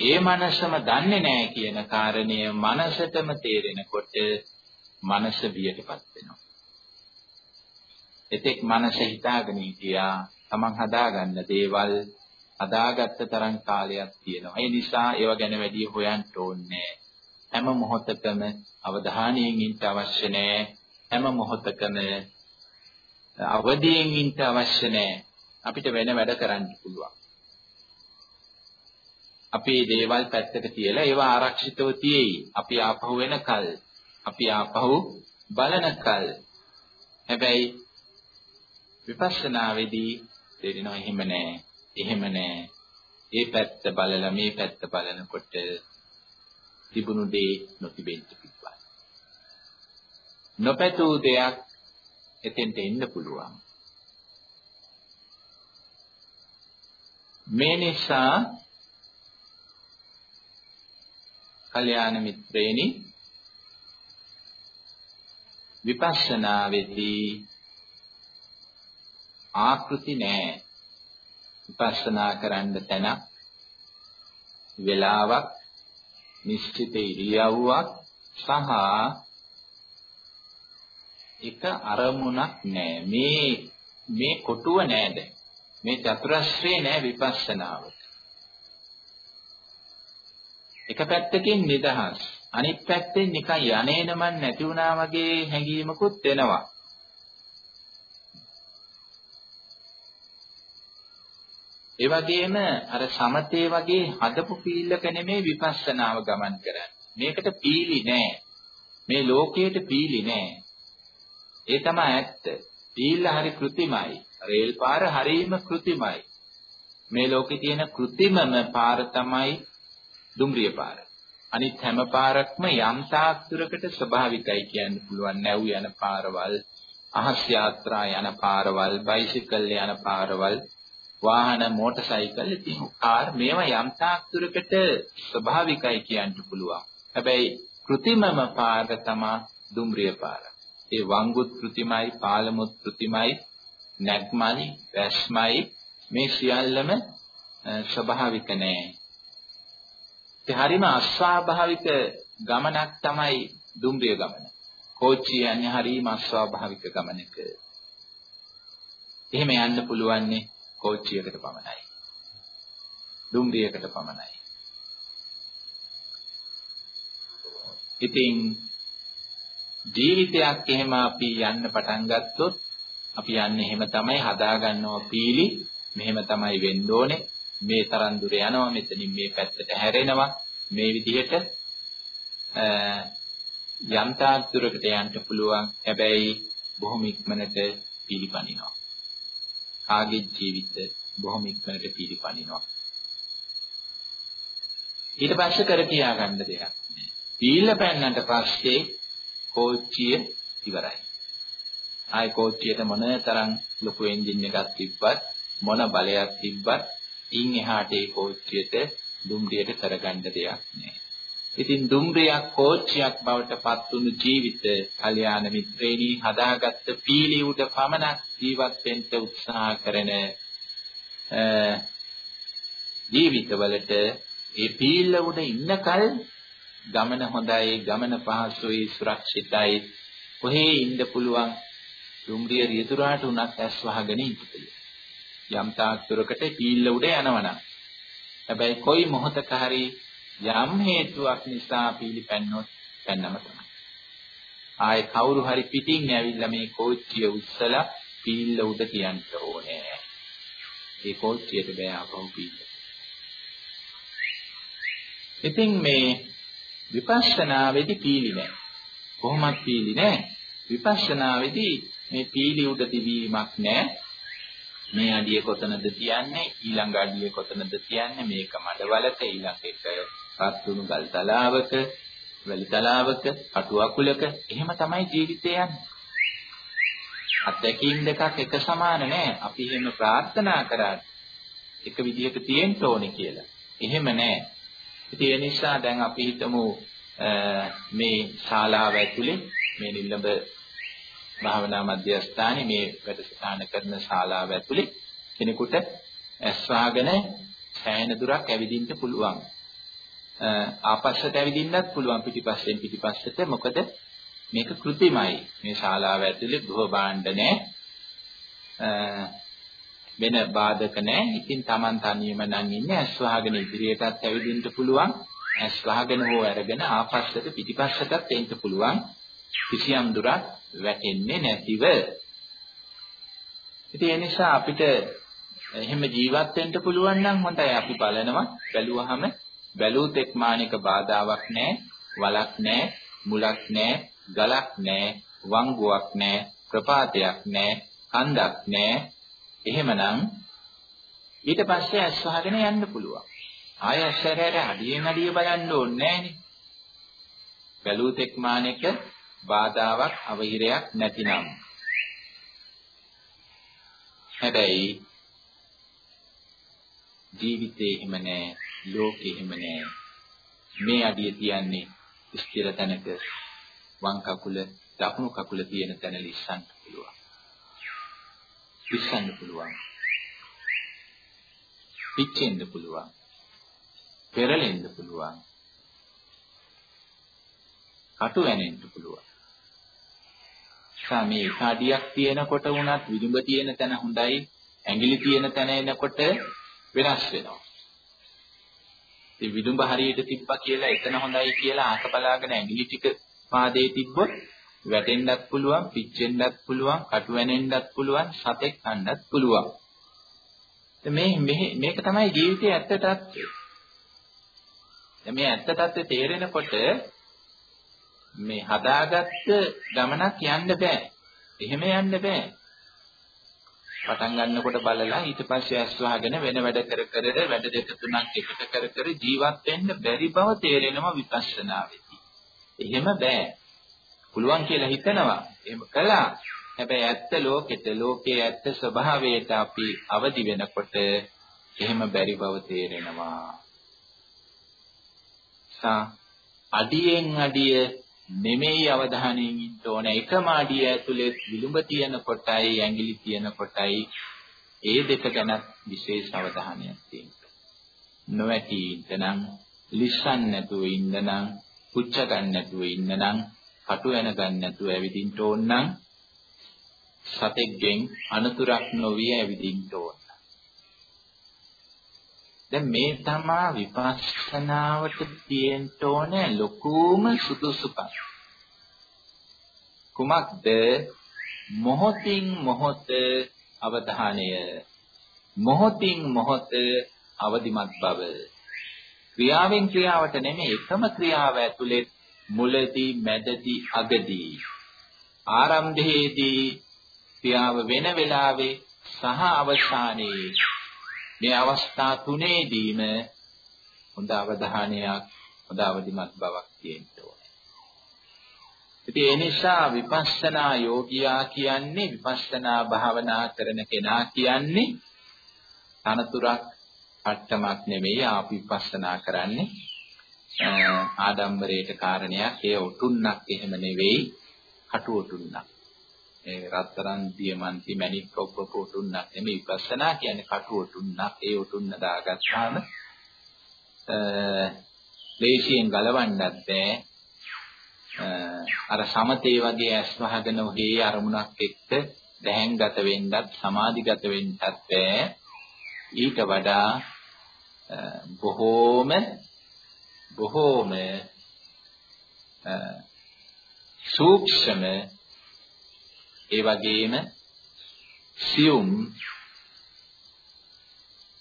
ඒ මනසම දන්නේ නැහැ කියන කාරණය මනසටම තේරෙනකොට මනස බියටපත් වෙනවා එතෙක් මනස හිතාගෙන හිටියා තමන් හදාගන්න දේවල් හදාගත්ත තරම් කාලයක් තියෙනවා. ඒ නිසා ඒව ගැන වැඩි හොයන්න ඕනේ හැම මොහොතකම අවධානයෙන් ඉන්න අවශ්‍ය නැහැ. හැම මොහොතකම අවදියෙන් ඉන්න අවශ්‍ය නැහැ. අපිට වෙන වැඩ කරන්න පුළුවන්. අපේ දේවල් පැත්තක තියලා ඒවා ආරක්ෂිතව තියෙයි. අපි ආපහු වෙනකල් අපි ආපහු බලනකල් හැබැයි විපස්සනාවේදී තේරෙනවා එහෙම නෑ. එහෙම නෑ. ඒ පැත්ත බලලා මේ පැත්ත බලනකොට තිබුණු දේ නොතිබෙන්න පිටපත්. නොපැතූ දෙයක් එතෙන්ට එන්න පුළුවන්. මේ නිසා කල්‍යාණ මිත්‍රේනි විපස්සනාවේදී ආකෘති නෑ. විපස්සනා කරන්න තැන වේලාවක් නිශ්චිත ඉරියව්වක් සහ එක අරමුණක් නෑ. මේ මේ කොටුව නෑ දැන්. මේ චතුරස්‍රේ නෑ විපස්සනාවට. එක පැත්තකින් නිදහස් අනිත් පැත්තෙන් නිකන් යන්නේනමන් නැති වුණා වගේ හැඟීමකුත් එනවා. ඒ වගේම අර සමතේ වගේ හදපු පීල්ලක නෙමෙයි විපස්සනාව ගමන් කරන්නේ. මේකට පීලි නෑ. මේ ලෝකයට පීලි නෑ. ඒ තමයි ඇත්ත. පීල්ල හරි કૃතිමයි. රේල් පාර හරීම કૃතිමයි. මේ ලෝකේ තියෙන કૃතිමම පාර තමයි දුම්රිය පාර. අනිත් හැම පාරක්ම යම් තාක් දුරකට ස්වභාවිකයි කියන්න පුළුවන් නැව් යන පාරවල්, අහස් යාත්‍රා යන පාරවල්, බයිසිකල් යන පාරවල් වාහන මෝටර් සයිකල් ඉතින් කාර් මේවා යම් තාක් දුරකට ස්වභාවිකයි කියන්න පුළුවන්. හැබැයි કૃතිමම පාර තමයි දුම්රිය පාර. ඒ වංගුත් કૃතිමයි, පාලමුත් කෘතිමයි, නැග්මයි, වැස්මයි මේ සියල්ලම ස්වභාවික නෑ. ඒ හරිම අස්වාභාවික ගමනක් තමයි දුම්රිය ගමන. කෝච්චිය යන්නේ හරිම අස්වාභාවික ගමනක. එහෙම යන්න පුළුවන්නේ කෝච්චියකට පමණයි. දුම්රියකට පමණයි. ඉතින් ජීවිතයක් එහෙම අපි යන්න පටන් ගත්තොත් අපි යන්නේ එහෙම තමයි හදාගන්නවා පීලි. මෙහෙම තමයි වෙන්න ඕනේ. මේ තරම් දුර යනවා මෙතනින් මේ පැත්තට හැරෙනවා. මේ විදිහට යම් තාක් දුරකට යන්න පුළුවන්. හැබැයි බොහොම ඉක්මනට පිළිපනිනවා කාගේ ජීවිත බොහොම ඉක්මනට පිළිපනිනවා. ඊට පස්සේ කර කියා ගන්න දෙයක් නෑ. පීල පැන්නට පස්සේ කෝච්චිය ඉවරයි. ආයි කෝච්චියට මොන තරම් ලොකු එන්ජින් එකක් තිබ්බත් මොන බලයක් තිබ්බත් ඉන් එහාට ඒ කෝච්චියට දුම්රියට කරගන්න දෙයක් නෑ. ඉතින් දුම්රියක් කෝච්චියක් බවට පත් වුණු ජීවිත කල්යාණ මිත්‍රේණී හදාගත්ත පීලි උඩ පමණක් ජීවත් වෙන්න උත්සාහ කරන ජීවිතවලට ඒ පීල්ල උඩ ඉන්නකල් ගමන හොඳයි, ගමන පහසුයි, සුරක්ෂිතයි. කොහේ ඉන්න පුළුවන්. දුම්රිය රියදුරාට උනත් ඇස් වහගෙන ඉන්න පුළුවන්. යම් තාක් දුරකට පීල්ල උඩ යනවනම්. හැබැයි කොයි මොහතක හරි යම් හේතුවක් නිසා පීලිපැන්නොත් පැන්නම තමයි. ආයේ කවුරු හරි පිටින් ඇවිල්ලා මේ කෝච්චිය උස්සලා පීල්ල උඩ තියන්න ඕනේ. ඒ කෝච්චියට බෑ අපහු පීල්ල. ඉතින් මේ විපස්සනාවේදී පීලි නෑ. කොහොමත් පීලි නෑ. විපස්සනාවේදී මේ පීලි උඩ තිබීමක් නෑ. මේ අඩිය කොතනද තියන්නේ ඊළඟ අඩිය කොතනද තියන්නේ මේක මඩවලක ඊළඟ එක රත්තුණු ගල් තලාවක වැලි තලාවක අටු අකුලක එහෙම තමයි ජීවිතය යන්නේ. අත්දැකීම් දෙකක් එක සමාන නෑ. අපි එහෙම ප්‍රාර්ථනා කරා එක විදිහක තියෙන්න ඕනේ කියලා. එහෙම නෑ. ඉතින් ඒ නිසා දැන් අපි හිතමු මේ ශාලාව ඇතුලේ මේ නිල්ලඹ භාවනා මධ්‍යස්ථානයේ මේ වැඩසටහන කරන ශාලාව ඇතුලේ කෙනෙකුට ඇස් වහගෙන සෑහෙන දුරක් ඇවිදින්න පුළුවන්. ආපස්සට ඇවිදින්නත් පුළුවන් පිටිපස්සෙන් පිටිපස්සට මොකද මේක કૃතිමයි. මේ ශාලාව ඇතුලේ ගෘහ භාණ්ඩ නැහැ. වෙන බාධක නැහැ. ඉතින් Taman තනියම නම් ඉන්නේ ඇස් වහගෙන ඉදිරියටත් ඇවිදින්න පුළුවන්. ඇස් වහගෙන හෝ අරගෙන ආපස්සට පිටිපස්සටත් එන්න පුළුවන්. කිසියම් දුරක් වැටෙන්නේ නැතිව. ඉතින් ඒ නිසා අපිට එහෙම ජීවත් වෙන්න පුළුවන් නම් හොඳයි. අපි බලනවා බැලුවහම බැලූ තෙක් මානික බාධාවක් නැහැ, වලක් නැහැ, මුලක් නැහැ, ගලක් නැහැ, වංගුවක් නැහැ, ප්‍රපාතයක් නැහැ, කන්දක් නැහැ. එහෙමනම් ඊට පස්සේ ඇස් වහගෙන යන්න පුළුවන්. ආය ඇස්සරයට අඩියෙන් අඩිය බලන්න ඕනේ නැහනේ. බැලූ තෙක් මානික බාධාවක් අවහිරයක් නැතිනම් හැබැයි ජීවිතේ එහෙම නෑ ලෝකේ එහෙම නෑ. මේ අඩිය තියන්නේ ස්ථිර තැනක වම් කකුල දකුණු කකුල තියෙන තැන ලිස්සන්න පුළුවන්. ලිස්සන්න පුළුවන්. පිච්චෙන්න පුළුවන්. පෙරලෙන්න පුළුවන්. කටු වෙනෙන්න පුළුවන්. මේ කඩියක් තියෙනකොට වුණත් විදුඹ තියෙන තැන හොඳයි ඇඟිලි තියෙන තැන එනකොට වෙනස් වෙනවා. ඉතින් විදුඹ හරියට තිබ්බා කියලා එතන හොඳයි කියලා ආක බලාගෙන ඇඟිලි ටික පාදේ තිබ්බොත් වැටෙන්නත් පුළුවන්, පිච්චෙන්නත් පුළුවන්, කටු වෙනෙන්නත් පුළුවන්, සතෙක් කන්නත් පුළුවන්. මේ මේක තමයි ජීවිතයේ ඇත්ත తත්වය. මේ ඇත්ත తත්වය තේරෙනකොට මේ හදාගත්ත ගමනක් යන්න බෑ. එහෙම යන්න බෑ. පටන් ගන්නකොට බලලා ඊට පස්සේ ඇස් වහගෙන වෙන වැඩ කර කර වැඩ දෙක තුනක් එකට කර කර ජීවත් වෙන්න බැරි බව තේරෙනවා විපස්සනාවේදී. එහෙම බෑ. පුළුවන් කියලා හිතනවා. එහෙම කළා. හැබැයි ඇත්ත ලෝකෙට ලෝකයේ ඇත්ත ස්වභාවයට අපි අවදි වෙනකොට එහෙම බැරි බව තේරෙනවා. සා අඩියෙන් අඩිය නෙමෙයි අවධානයෙන් ඉන්න ඕන එකම අඩිය ඇතුලේ විලුඹ තියෙන කොටයි ඇඟිලි තියෙන කොටයි ඒ දෙක ගැන විශේෂ අවධානයක් තියෙන්න. නොවැටි ඉන්නනම් ලිස්සන් නැතුව ඉන්නනම් පුච්ච ගන්න නැතුව ඉන්නනම් කටු වෙන ගන්න නැතුව ඇවිදින්න ඕන නම් සතෙක්ගෙන් අනතුරක් නොවිය ඇවිදින්න ඕන. දැන් මේ තමා විපස්සනාවට තියෙන්න ඕන ලොකුම සුදුසුකම්. කුමක්ද? මොහොතින් මොහොත අවධානය. මොහොතින් මොහොත අවදිමත් බව. ක්‍රියාවෙන් ක්‍රියාවට නෙමෙයි එකම ක්‍රියාව ඇතුලේ මුලදී මැදදී අගදී ආරම්භයේදී ක්‍රියාව වෙන වෙලාවේ සහ අවසානයේ මේ අවස්ථා තුනේදීම හොඳ අවධානයක් හොඳ අවදිමත් බවක් තියෙන්න ඕනේ. ඉතින් ඒ නිසා විපස්සනා යෝගියා කියන්නේ විපස්සනා භාවනා කරන කෙනා කියන්නේ තනතුරක් පට්ටමක් නෙමෙයි ආපි විපස්සනා කරන්නේ ආඩම්බරයට කාරණයක් ඒ උතුන්නක් එහෙම නෙවෙයි කටු උතුන්නක් ඒ රත්තරන් දියමන්ති මණික් ඔබ්බපු උතුන්නක් නෙමෙයි විපස්සනා කියන්නේ කටු උතුන්නක් ඒ උතුන්න දාගත්තාම ලේසියෙන් ගලවන්නත් බෑ. අර සමතේ වගේ ඇස් වහගෙන ඔහේ අරමුණක් එක්ක දැහැන්ගත වෙන්නත් සමාධිගත වෙන්නත් බෑ. ඊට වඩා බොහෝම බොහෝම සූක්ෂම ඒ වගේම සියුම්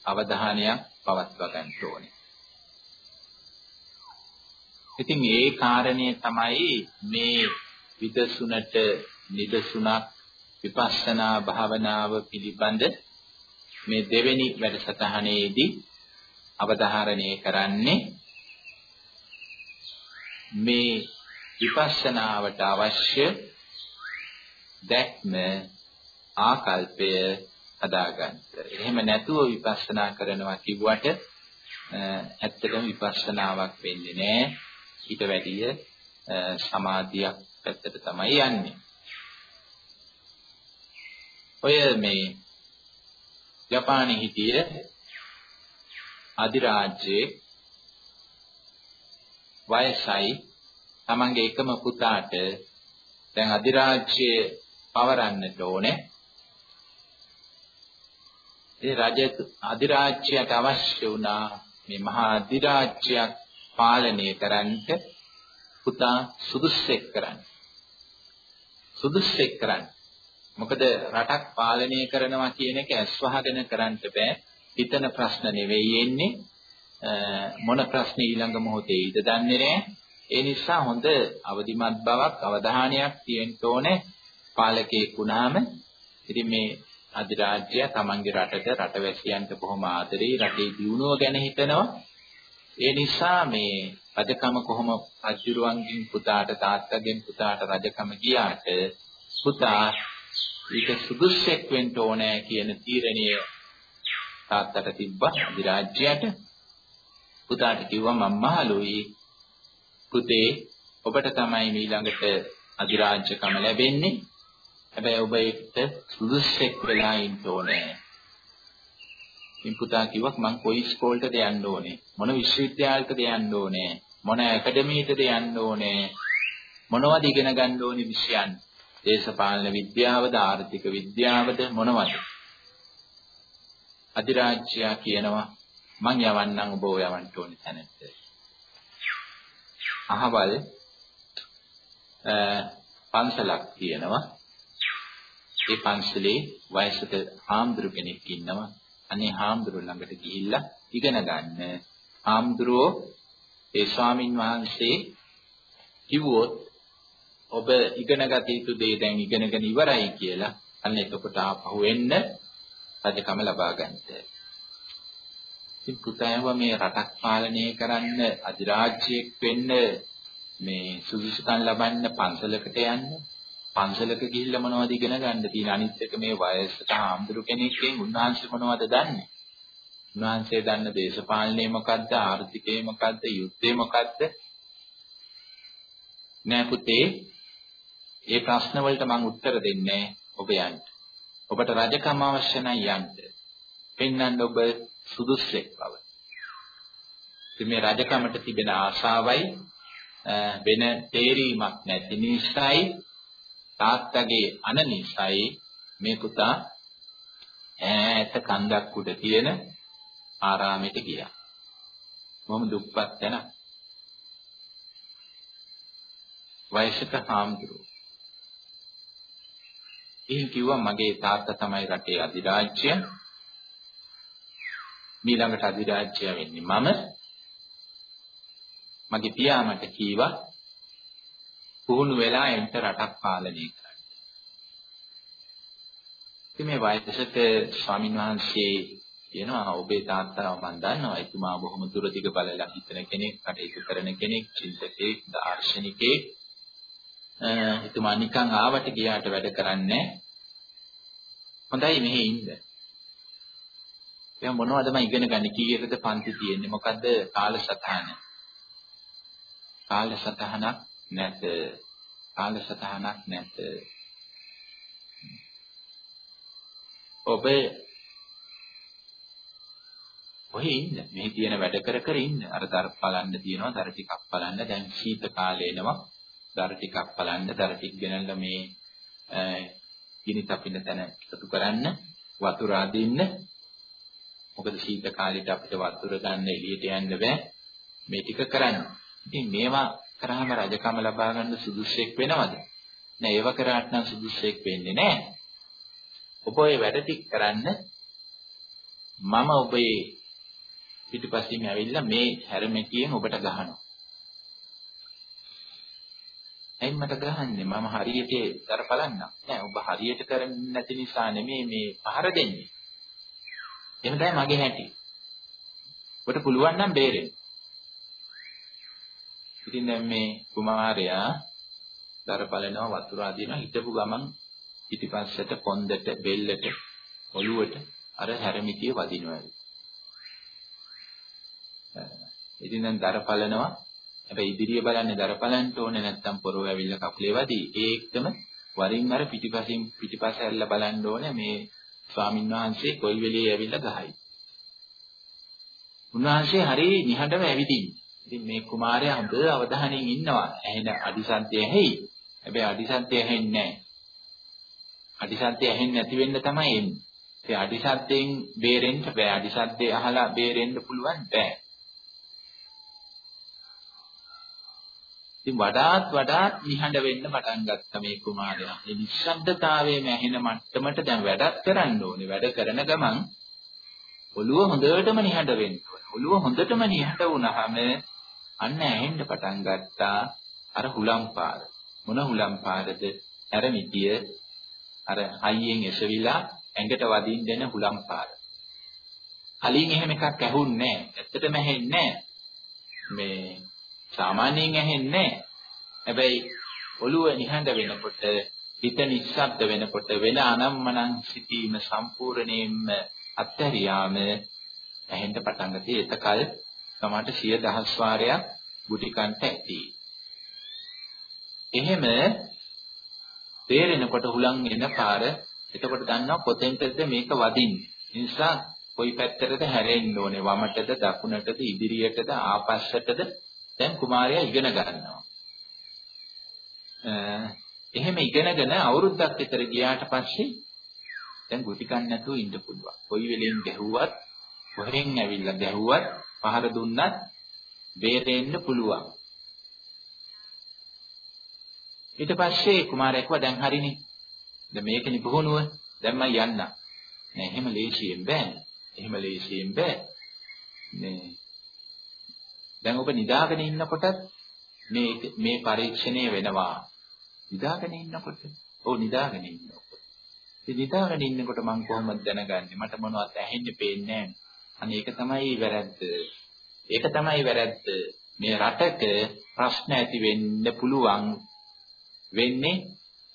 අවධානයක් පවත්වා ගන්න ඕනේ. ඉතින් ඒ කාරණේ තමයි මේ විදසුනට නිදසුනක් විපස්සනා භාවනාව පිළිබඳ මේ දෙවෙනි වැඩසටහනේදී අවධාරණය කරන්නේ මේ විපස්සනාවට අවශ්‍ය දැක්ම ආකල්පය හදාගන්න. එහෙම නැතුව විපස්සනා කරනවා කිව්වට ඇත්තටම විපස්සනාවක් වෙන්නේ නැහැ. ඊට වැඩිය සමාධියක් පැත්තට තමයි යන්නේ. ඔය මේ ජපානයේ හිටිය අධිරාජ්‍යයේ වයසයි තමන්ගේ එකම පුතාට දැන් අධිරාජ්‍ය පවරන්නට ඕනේ. ඒ රජ අධිරාජ්‍යයට අවශ්‍ය වුණා මේ මහා අධිරාජ්‍යයක් පාලනය කරන්නට පුතා සුදුස්සෙක් කරන්න. සුදුස්සෙක් කරන්න. මොකද රටක් පාලනය කරනවා කියන එක ඇස්වහගෙන කරන්න බෑ. හිතන ප්‍රශ්න නෙවෙයි එන්නේ. මොන ප්‍රශ්න ඊළඟ මොහොතේ ඉද දන්නේ නැහැ. ඒ නිසා හොඳ අවදිමත් බවක් අවධානයක් තියෙන්න ඕනේ පාලකයෙක් වුණාම. ඉතින් මේ අධිරාජ්‍යය තමන්ගේ රටට රටවැසියන්ට බොහොම ආදරේ රටේ දියුණුව ගැන හිතනවා. ඒ නිසා මේ රජකම කොහොම අජිරුවන්ගෙන් පුතාට තාත්තගෙන් පුතාට රජකම ගියාට පුතා ඊට සුදුස්සෙක් වෙන්න ඕනේ කියන තීරණය තාත්තට තිබ්බා අධිරාජ්‍යයට පුතාට කිව්වා මම මහලුයි පුතේ ඔබට තමයි ඊළඟට අධිරාජ්‍යකම ලැබෙන්නේ හැබැයි ඔබ ඒකට සුදුස්සෙක් වෙලා ඉන්න ඕනේ. ඉතින් පුතා කිව්වා මං කොයි ස්කෝල්ටද යන්න ඕනේ? මොන විශ්වවිද්‍යාලයකද යන්න ඕනේ? මොන ඇකඩමියටද යන්න ඕනේ? මොනවද ඉගෙන ගන්න ඕනේ විෂයන්? දේශපාලන විද්‍යාවද ආර්ථික විද්‍යාවද මොනවද? අධිරාජ්‍යයා කියනවා මං යවන්නම් ඔබ යවන්න ඕනේ තැනට. අහවල් පන්සලක් තියෙනවා. ඒ පන්සලේ වයසට හාමුදුරු කෙනෙක් ඉන්නවා අනේ හාමුදුරුවෝ ළඟට ගිහිල්ලා ඉගෙන ගන්න. හාමුදුරුවෝ ඒ ස්වාමින් වහන්සේ කිව්වොත් ඔබ ඉගෙන ගත යුතු දේ දැන් ඉගෙනගෙන ඉවරයි කියලා අන්න එතකොට ආපහු එන්න රජකම ලබා ගන්නට. ඉතින් පුතායව මේ රටක් පාලනය කරන්න අධිරාජ්‍යයක් වෙන්න මේ සුදුසුකම් ලබන්න පන්සලකට යන්න පන්සලක ගිහිල්ලා මොනවද ඉගෙන ගන්න තියෙන අනිත් එක මේ වයසට ආම්දුරු කෙනෙක්ගෙන් උන්වහන්සේ මොනවද දන්නේ? උන්වහන්සේ දන්න දේශපාලනය මොකද්ද? ආර්ථිකය මොකද්ද? යුද්ධය මොකද්ද? නෑ පුතේ. මේ ප්‍රශ්න වලට මම උත්තර දෙන්නේ ඔබ යන්න. ඔබට රජකම අවශ්‍ය නම් යන්න. පෙන්වන්න ඔබ සුදුස්සෙක් බව. ඉතින් මේ රජකමට තිබෙන ආශාවයි වෙන තේරීමක් නැති නිසායි තාත්තගේ අනනිසයි මේ පුතා ඈත කන්දක් උඩ තියෙන ආරාමෙට ගියා. මොහොම දුප්පත් තැන. වයසක හාමුදුරුවෝ. ඉතින් කිව්වා මගේ තාත්තා තමයි රටේ අධිරාජ්‍ය. ඊළඟට අධිරාජ්‍ය වෙන්නේ මම. මගේ පියා මට කීවා පුහුණු වෙලා එන්ට රටක් පාලනය කරන්න. ඉතින් මේ වයසක ස්වාමින් වහන්සේ කියනවා ඔබේ තාත්තා මම දන්නවා එතුමා බොහොම දුරදිග බලලා හිතන කෙනෙක්, කටයුතු කරන කෙනෙක්, චින්තකයෙක්, දාර්ශනිකයෙක්. එතුමා නිකන් ආවට ගියාට වැඩ කරන්නේ හොඳයි මෙහි ඉන්න. එයා මොනවද මම ඉගෙන ගන්න කීයකද පන්ති තියෙන්නේ මොකද්ද කාලසටහන? කාලසටහනක් නැත කාලසටහනක් නැත ඔබ ඔහේ ඉන්න. මෙහි තියෙන වැඩ කර කර ඉන්න. අර දර බලන්න තියෙනවා, දර ටිකක් බලන්න. දැන් සීත කාලේ එනවා. දර ටිකක් බලන්න, දර ටික ගෙනල්ලා මේ ගිනි තපින තැන එකතු කරන්න, වතුර අදින්න. මොකද සීත කාලෙට අපිට වතුර ගන්න එළියට යන්න බෑ. මේ ටික කරන්න. ඉතින් මේවා කරාම රජකම ලබා ගන්න සුදුස්සෙක් වෙනවද? නෑ ඒව කරාට නම් සුදුස්සෙක් වෙන්නේ නෑ. ඔබ ඔය වැඩ ටික කරන්න මම ඔබේ පිටිපස්සින් ඇවිල්ලා මේ හැරමෙටියෙන් ඔබට ගහනවා. ඇයි මට ගහන්නේ? මම හරියට දර බලන්න. නෑ ඔබ හරියට කරන්නේ නැති නිසා නෙමෙයි මේ පහර දෙන්නේ. එහෙම තමයි මගේ හැටි. ඔබට පුළුවන් නම් බේරෙන්න. ඉතින් දැන් මේ කුමාරයා දර බලනවා වතුර අදිනවා හිටපු ගමන් පිටිපස්සට පොන්දට බෙල්ලට ඔළුවට අර හැරමිටිය වදිනවා. ඉතින් දැන් දර බලනවා හැබැයි ඉදිරිය බලන්නේ දර බලන්න ඕනේ නැත්තම් පොරව ඇවිල්ලා කකුලේ වදී. ඒ එක්කම වරින් වර පිටිපසින් පිටිපස ඇල්ලලා බලන්න ඕනේ මේ ස්වාමින් වහන්සේ කොයි වෙලේ ඇවිල්ලා ගහයි. උන්වහන්සේ හරි නිහඬව ඇවිදින්නේ. ඉතින් මේ කුමාරයා හොඳ අවධානයෙන් ඉන්නවා. ඇහෙන අදිසන්තය ඇහෙයි. හැබැයි අදිසන්තය ඇහෙන්නේ නැහැ. අදිසන්තය ඇහෙන්නේ නැති වෙන්න තමයි එන්නේ. ඒ අදිසද්දෙන් බේරෙන්න බෑ. අදිසද්දේ අහලා බේරෙන්න පුළුවන් බෑ. ඉතින් වඩාත් වඩාත් නිහඬ වෙන්න පටන් ගත්තා මේ කුමාරයා. මේ නිශ්ශබ්දතාවයේම ඇහෙන මට්ටමට දැන් වැඩක් කරන්න ඕනේ. වැඩ කරන ගමන් ඔළුව හොඳටම නිහඬ වෙන්න ඕනේ. ඔළුව හොඳටම නිහඬ වුණාම අන්න ඇහෙන්න පටන් ගත්තා අර හුලම් පාර. මොන හුලම් පාරද? ඇරමිටිය අර හයියෙන් එසවිලා ඇඟට වදින්න දෙන හුලම් පාර. කලින් එහෙම එකක් ඇහුන්නේ නැහැ. ඇත්තටම ඇහෙන්නේ මේ සාමාන්‍යයෙන් ඇහෙන්නේ හැබැයි ඔළුව නිහඬ වෙනකොට හිත නිශ්ශබ්ද වෙනකොට වෙන අනම්මනම් සිටීම සම්පූර්ණයෙන්ම අත්හැරියාම ඇහෙන්න පටන් ගත්තේ එතකල් සමහරට සිය දහස් වාරයක් බුටිකන්ට ඇති. එහෙම තේරෙනකොට හුලං එන පාර එතකොට දන්නවා කොතෙන්ටද මේක වදින්නේ. ඒ නිසා කොයි පැත්තටද හැරෙන්න ඕනේ වමටද දකුණටද ඉදිරියටද ආපස්සටද දැන් කුමාරයා ඉගෙන ගන්නවා. එහෙම ඉගෙනගෙන අවුරුද්දක් විතර ගියාට පස්සේ දැන් ගුටි කන්න නැතුව ඉන්න පුළුවන්. කොයි වෙලෙන් ගැහුවත්, කොහෙන් ඇවිල්ලා ගැහුවත්, පහර දුන්නත් බේරෙන්න පුළුවන්. ඊට පස්සේ කුමාරයා කිව්වා දැන් හරිනේ. දැන් මේකනේ පුහුණුව. දැන් මම යන්න. නෑ එහෙම ලේසියෙන් බෑ. එහෙම ලේසියෙන් බෑ. මේ දැන් ඔබ නිදාගෙන ඉන්නකොටත් මේ මේ පරීක්ෂණය වෙනවා. නිදාගෙන ඉන්නකොට. ඔව් නිදාගෙන ඉන්නකොට. ඉතින් නිදාගෙන ඉන්නකොට මම කොහොමද දැනගන්නේ? මට මොනවද ඇහෙන්නේ පේන්නේ නැහැ. අනේ ඒක තමයි වැරද්ද. ඒක තමයි වැරද්ද. මේ රටක ප්‍රශ්න ඇති වෙන්න පුළුවන් වෙන්නේ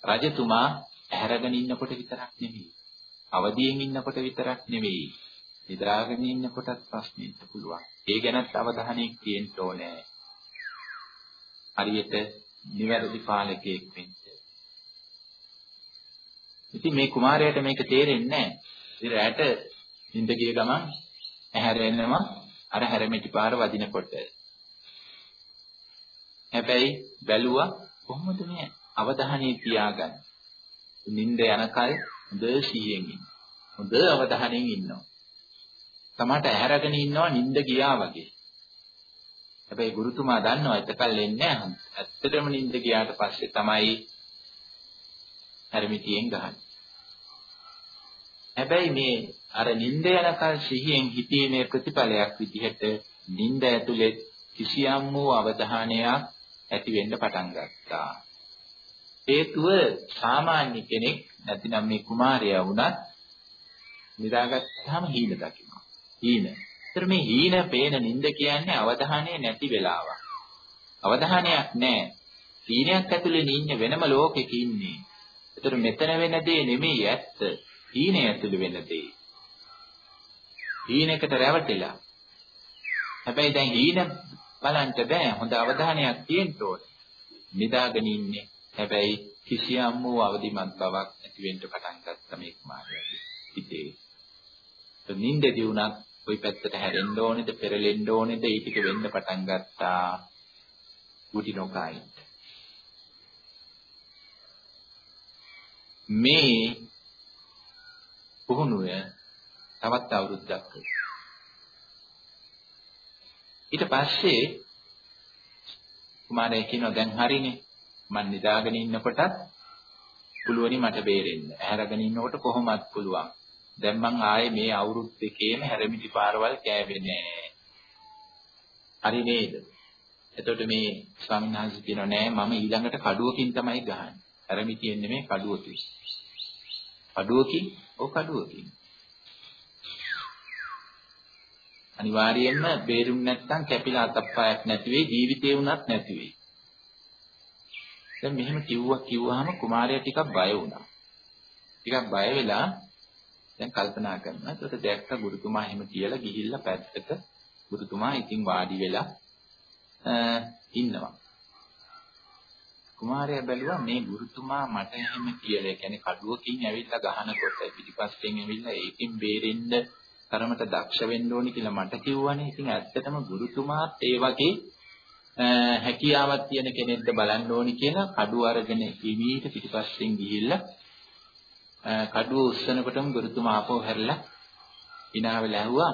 රජතුමා ඇහැරගෙන ඉන්නකොට විතරක් නෙමෙයි. අවදියෙන් ඉන්නකොට විතරක් නෙමෙයි. නිදාගෙන ඉන්නකොටත් ප්‍රශ්නෙට පුළුවන්. ඒ ගැනත් අවධානයක් තියෙන්න ඕනේ. හරියට නිවැරදි පාලකයෙක් වෙන්න. ඉතින් මේ කුමාරයාට මේක තේරෙන්නේ නැහැ. ඉතින් රැට නිින්ද ගිය ගමන් ඇහැරෙනවා අර හැරමිටි පාර වදිනකොට. හැබැයි බැලුවා කොහොමද මේ අවධානය තියාගන්නේ? නිින්ද යනකල් හොඳ සිහියෙන් ඉන්න. හොඳ අවධානයෙන් ඉන්නවා. තමට ඇහැරගෙන ඉන්නවා නිින්ද ගියා වගේ. හැබැයි ගුරුතුමා දන්නවා එතකල් එන්නේ නැහැ. ඇත්තටම නිින්ද ගියාට පස්සේ තමයි හැරමිටියෙන් ගහන්නේ. හැබැයි මේ අර නිින්ද යනකල් සිහියෙන් හිතීමේ ප්‍රතිඵලයක් විදිහට නිින්ද ඇතුලේ කිසියම් වූ අවධානයක් ඇති වෙන්න පටන් ගත්තා. හේතුව සාමාන්‍ය කෙනෙක් නැතිනම් මේ කුමාරයා වුණත් නිදාගත්තාම හීන දකින්න. හීන. ඒතර මේ හීන පේන නිින්ද කියන්නේ අවධානය නැති වෙලාවක්. අවධානයක් නැහැ. හීනයක් ඇතුලේ ඉන්නේ වෙනම ලෝකෙක ඉන්නේ. ඒතර මෙතන වෙන දේ නෙමෙයි ඇත්ත. හීනේ ඇතුලේ වෙන දේ. හීනකට රැවටිලා. හැබැයි දැන් හීන බලන්න බෑ. හොඳ අවධානයක් තියෙන්න ඕනේ. නිදාගෙන ඉන්නේ. හැබැයි කිසියම් වූ අවදිමත් බවක් ඇති වෙන්න පටන් ගත්ත මේ මාර්ගයේදී. ඉතේ. නිින්දදී උනත් කොයි පැත්තට හැරෙන්න ඕනේද පෙරලෙන්න ඕනේද ඒ ටික වෙන්න පටන් ගත්තා ගුටි නොකයි මේ පුහුණුව තවත් අවුරුද්දක් ඊට පස්සේ කුමාරයා කියනවා දැන් හරිනේ මං නිදාගෙන ඉන්නකොටත් පුළුවනි මට බේරෙන්න. ඇහැරගෙන ඉන්නකොට කොහොමත් පුළුවන්. දැන් මං ආයේ මේ අවුරුදු දෙකේම හැරමිටි පාරවල් කෑවෙන්නේ නැහැ. හරි නේද? එතකොට මේ ස්වාමීන් වහන්සේ කියනවා නෑ මම ඊළඟට කඩුවකින් තමයි ගහන්නේ. හැරමිටියෙන් නෙමෙයි කඩුවකින්. කඩුවකින්? ඔව් කඩුවකින්. අනිවාර්යයෙන්ම බේරුම් නැත්නම් කැපිලා අතප්පායක් නැති වෙයි ජීවිතේ වුණත් නැති වෙයි. දැන් මෙහෙම කිව්වා කිව්වහම කුමාරයා ටිකක් බය වුණා. ටිකක් බය වෙලා දැන් කල්පනා කරනවා. ඒකට දැක්ක ගුරුතුමා එහෙම කියලා ගිහිල්ලා පැත්තක ගුරුතුමා ඉතින් වාඩි වෙලා ඉන්නවා. කුමාරයා බැලුවා මේ ගුරුතුමා මට එහෙම කියලා. ඒ කියන්නේ කඩුවකින් ඇවිල්ලා ගහනකොට පිටිපස්සෙන් ඇවිල්ලා ඒකෙන් බේරෙන්න තරමට දක්ෂ වෙන්න ඕනි කියලා මට කිව්වනේ. ඉතින් ඇත්තටම ගුරුතුමාත් ඒ වගේ හැකියාවක් තියෙන කෙනෙක්ද බලන්න ඕනි කියලා කඩුව අරගෙන ඉමීට පිටිපස්සෙන් ගිහිල්ලා කඩුව උස්සනකොටම ගුරුතුමා ආපහු හැරිලා ඉනා වෙලා ඇහුවා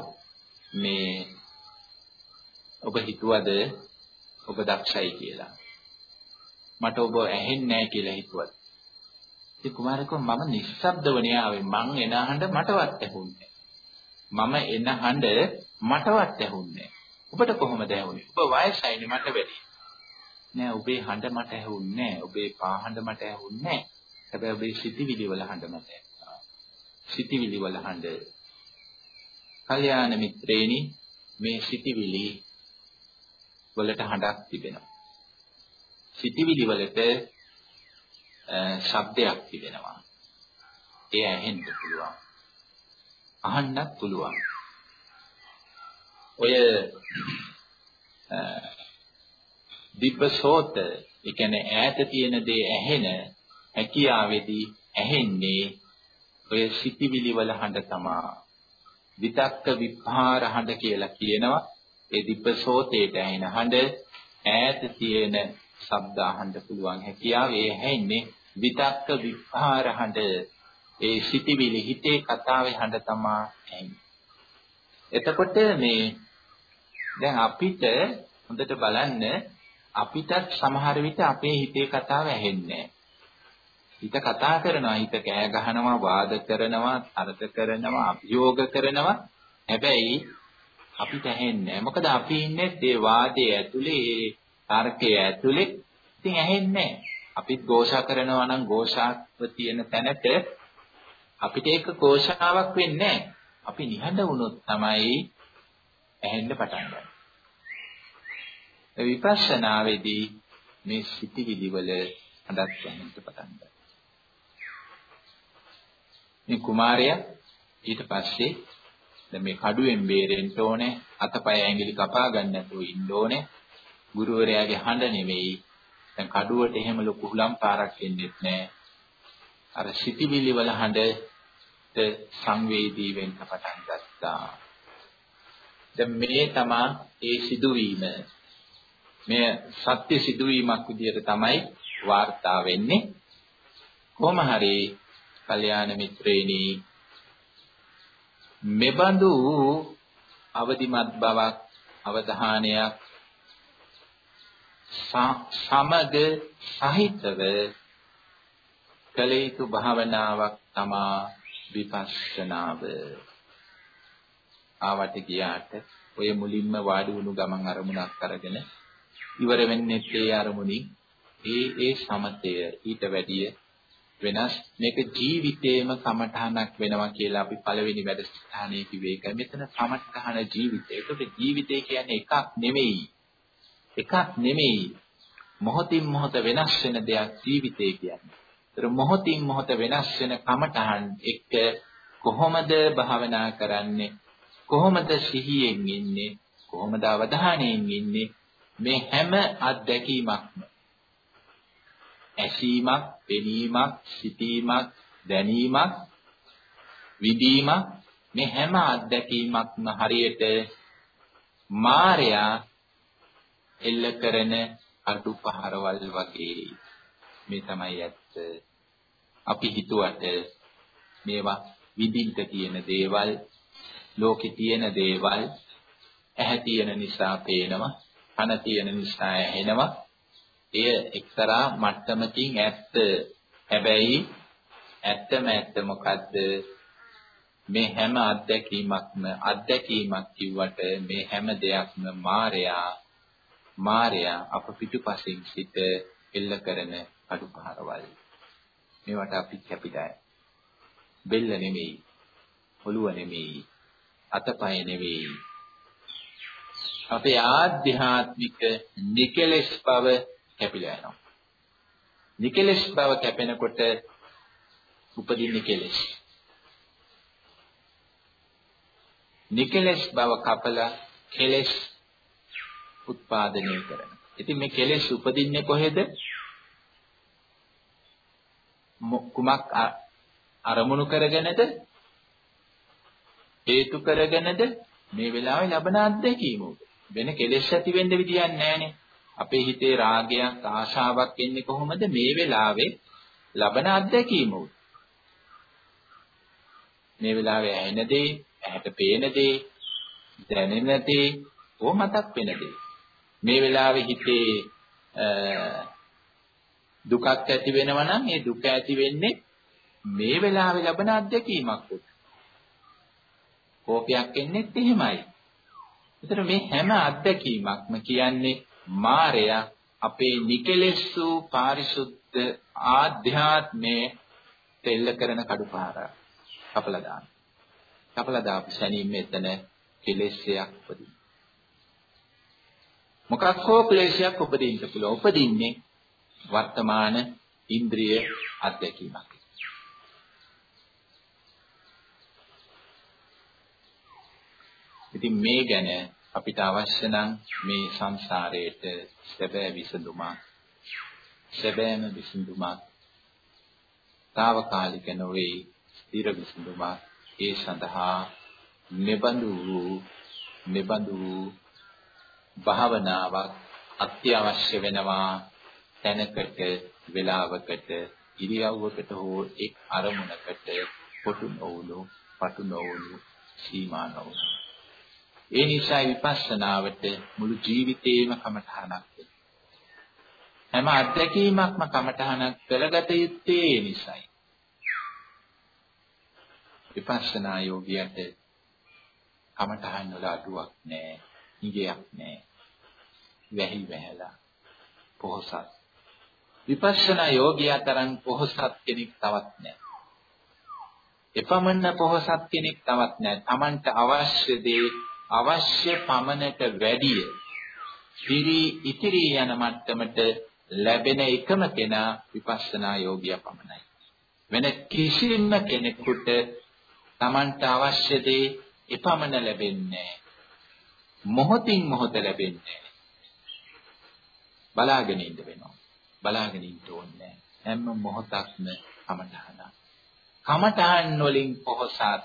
මේ ඔබ හිතුවද ඔබ දක්ෂයි කියලා? මට ඔබ ඇහෙන්නේ නැහැ කියලා හිතුවත්. ඉතින් කුමාරකෝ මම නිස්සබ්දවනේ ආවේ. මං එන හඬ මටවත් ඇහුන්නේ මම එන හඬ මටවත් ඇහුන්නේ ඔබට කොහොමද ඇහුනේ? ඔබ වයසයිනේ මට වැඩි. නෑ ඔබේ හඬ මට ඇහුන්නේ නෑ. ඔබේ පා හඬ මට ඇහුන්නේ නෑ. හැබැයි ඔබේ සිතිවිලි වල හඬ මට ඇහුණා. සිතිවිලි වල හඬ. කල්යාණ මිත්‍රේනි මේ සිතිවිලි වලට හඬක් තිබෙනවා. සිතිවිලි වලට ශබ්දයක් තිබෙනවා. ඒ ඇහෙන්න පුළුවන්. අහන්නත් පුළුවන්. ඔය දිබ්බසෝත ඒ කියන්නේ ඈත තියෙන දේ ඇහෙන හැකියාවේදී ඇහෙන්නේ ඔය සිටිවිලි වල හඬ තමා. විතක්ක විභාර හඬ කියලා කියනවා. ඒ දිබ්බසෝතේට ඇහෙන හඬ ඈත තියෙන ශබ්ද අහන්න පුළුවන් හැකියාව ඒ ඇහෙන්නේ විතක්ක විභාර හඬ. ඒ සිටිවිලි හිතේ කතාවේ හඬ තමා ඇන්නේ. එතකොට මේ දැන් අපිට හොඳට බලන්න අපිටත් සමහර විට අපේ හිතේ කතාව ඇහෙන්නේ හිත කතා කරනවා හිත කෑ ගහනවා වාද කරනවා අර්ථ කරනවා අභියෝග කරනවා. හැබැයි අපිට ඇහෙන්නේ මොකද අපි ඉන්නේ ඒ වාදයේ ඇතුලේ ඒ තර්කයේ ඇතුලේ. ඉතින් ඇහෙන්නේ අපිත් ഘോഷා කරනවා නම් ഘോഷාත්ව තියෙන තැනට අපිට ඒක ഘോഷාවක් වෙන්නේ අපි නිහඬ වුණොත් තමයි ඇහෙන්න පටන් ගන්න. විපස්සනාවේදී මේ සිටිවිලි වල හඳක් ගන්නට පටන් ගන්නවා. මේ කුමාරයා ඊට පස්සේ දැන් මේ කඩුවෙන් බේරෙන්න ඕනේ අතපය ඇඟිලි කපා ගන්න නැතුව ඉන්න ඕනේ ගුරුවරයාගේ හඬ නෙවෙයි දැන් කඩුවට එහෙම ලොකු හුලම් පාරක් එන්නේ නැහැ අර සිටිවිලි වල හඬට සංවේදී වෙන්න පටන් ගත්තා. දැන් මේ තමා ඒ සිදුවීම මේ සත්‍ය සිදුවීමක් විදිහට තමයි වාර්තා වෙන්නේ. කොහොම හරි කල්යාණ මිත්‍රේනි මෙබඳු අවදිමත් බවක් අවධානයක් සමග සහිතව කළ යුතු භාවනාවක් තමා විපස්සනාව ආවට ගියාට ඔය මුලින්ම වාඩි වුණු ගමන් අරමුණක් අරගෙන ඉවර වෙන්නේ ඒ අරමුණින් ඒ ඒ සමතය ඊට වැඩිය වෙනස් මේක ජීවිතේම කමඨහනක් වෙනවා කියලා අපි පළවෙනි වැඩසටහනේ කිව්වේ ඒක. මෙතන කමඨහන ජීවිතය. ඒකට ජීවිතය කියන්නේ එකක් නෙමෙයි. එකක් නෙමෙයි. මොහොතින් මොහොත වෙනස් වෙන දෙයක් ජීවිතය කියන්නේ. ඒතර මොහොතින් මොහොත වෙනස් වෙන කමඨහන් එක්ක කොහොමද භාවනා කරන්නේ? කොහොමද සිහියෙන් ඉන්නේ? කොහොමද අවධානයෙන් ඉන්නේ? මේ හැම අත්දැකීමක්ම ඇසීමක්, පෙනීමක්, සිතීමක්, දැනීමක්, විඳීමක් මේ හැම අත්දැකීමක්ම හරියට මායя එල්ල කරන අඩු පහරවල් වගේ මේ තමයි ඇත්ත අපි හිතුවට මේවා විඳින්න තියෙන දේවල් ලෝකේ තියෙන දේවල් ඇහැ තියෙන නිසා පේනවා කන තියෙන නිසා ඇහෙනවා. එය එක්තරා මට්ටමකින් ඇත්ත. හැබැයි ඇත්තම ඇත්ත මොකද්ද? මේ හැම අත්දැකීමක්ම අත්දැකීමක් කිව්වට මේ හැම දෙයක්ම මායя මායя අප පිටුපසින් සිට එල්ල කරන අඩුපාරවල්. මේවට අපි කැපිටයි බෙල්ල නෙමෙයි ඔළුව නෙමෙයි අතපය නෙමෙයි අපේ ආධ්‍යාත්මික නිකලස් බව කැපිලා යනවා නිකලස් බව කැපෙනකොට උපදින්නේ කෙලෙස් නිකලස් බව කපලා කෙලෙස් උත්පාදනය කරන. ඉතින් මේ කෙලෙස් උපදින්නේ කොහෙද? කුමක් අරමුණු කරගෙනද? හේතු කරගෙනද? මේ වෙලාවේ ලබන අත්දැකීම. වෙන කෙලෙස් ඇති වෙන්න විදියක් නැහැනේ. අපේ හිතේ රාගයක් ආශාවක් එන්නේ කොහොමද මේ වෙලාවේ ලබන අත්දැකීම මේ වෙලාවේ ඇහෙන දේ ඇහැට පේන දේ, දැනෙන දේ, ඕ මතක් වෙන දේ. මේ වෙලාවේ හිතේ දුකක් ඇති වෙනවා නම් ඒ දුක ඇති වෙන්නේ මේ වෙලාවේ ලබන අත්දැකීමක් උත්. කෝපයක් එන්නේත් එහෙමයි. ඒතර මේ හැම අත්දැකීමක්ම කියන්නේ මායя අපේ නිකලෙස් වූ පාරිශුද්ධ ආධ්‍යාත්මයේ තෙල්ල කරන කඩුපාර කපලා දාන. කපලා දාපු සැනින් මෙතන කෙලෙස්යක් උපදින. මොකක් හෝ ක්ලේශයක් උපදින්න පුළුවන්. උපදින්නේ වර්තමාන ඉන්ද්‍රිය අධ්‍යක්ීමක්. ඉතින් මේ ගැන අපිට අවශ්‍ය නම් මේ සංසාරයේට සැබෑ විසඳුමක් සැබෑම විසඳුමක් తాවකාලික නොවේ ස්ථිර විසඳුමක් ඒ සඳහා මෙබඳු වූ මෙබඳු භාවනාවක් අත්‍යවශ්‍ය වෙනවා තැනකට වේලාවකට ඉරියව්වකට හෝ එක් අරමුණකට පොටු නොවුණු පටු නොවුණු සීමා නොවුණු ඒ නිසා විපස්සනාවට මුළු ජීවිතේම කමඨහනක් හැම අත්දැකීමක්ම කමඨහනක් කරගත යුත්තේ ඒ නිසයි විපස්සනා යෝගියට කමඨහන් වල අඩුවක් නැහැ, නිගයක් නැහැ. වැහි වැහැලා පොහසත්. විපස්සනා යෝගියා තරම් පොහසත් කෙනෙක් තවත් නැහැ. එපමණ පොහසත් කෙනෙක් තවත් නැහැ. Tamanට අවශ්‍ය දේ අවශ්‍ය පමණට වැඩිය පිරි ඉතිරි යන මට්ටමට ලැබෙන එකම කෙනා විපස්සනා යෝගියා පමණයි. වෙන කිසිම කෙනෙකුට Tamanට අවශ්‍ය දේ එපමණ ලැබෙන්නේ මොහොතින් මොහොත ලැබෙන්නේ බලාගෙන ඉන්න වෙනවා බලාගෙන ඉන්න ඕනේ. හැම මොහොතක්ම කමඨහන කමඨහන් වලින් පොහසත්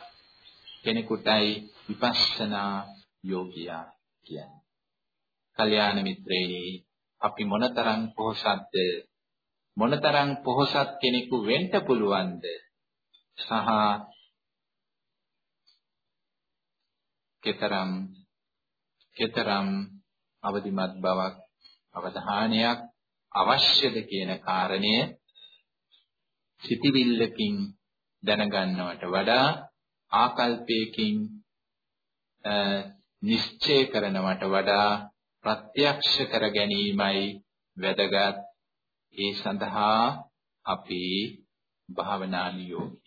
කෙනෙකුටයි විපස්සනා යෝගියා කියන්නේ. කල්‍යාණ මිත්‍රේ අපි මොනතරම් පොහසත්ද මොනතරම් පොහසත් කෙනෙකු වෙන්න පුළුවන්ද? සහ කෙතරම් කෙතරම් අවදිමත් බවක් අවධානයක් අවශ්‍යද කියන කාරණය සිටිවිල්ලකින් දැනගන්නවට වඩා ආකල්පයකින් නිශ්චය කරනවට වඩා ප්‍රත්‍යක්ෂ කර ගැනීමයි වැදගත්. ඒ සඳහා අපි භාවනා නියෝගී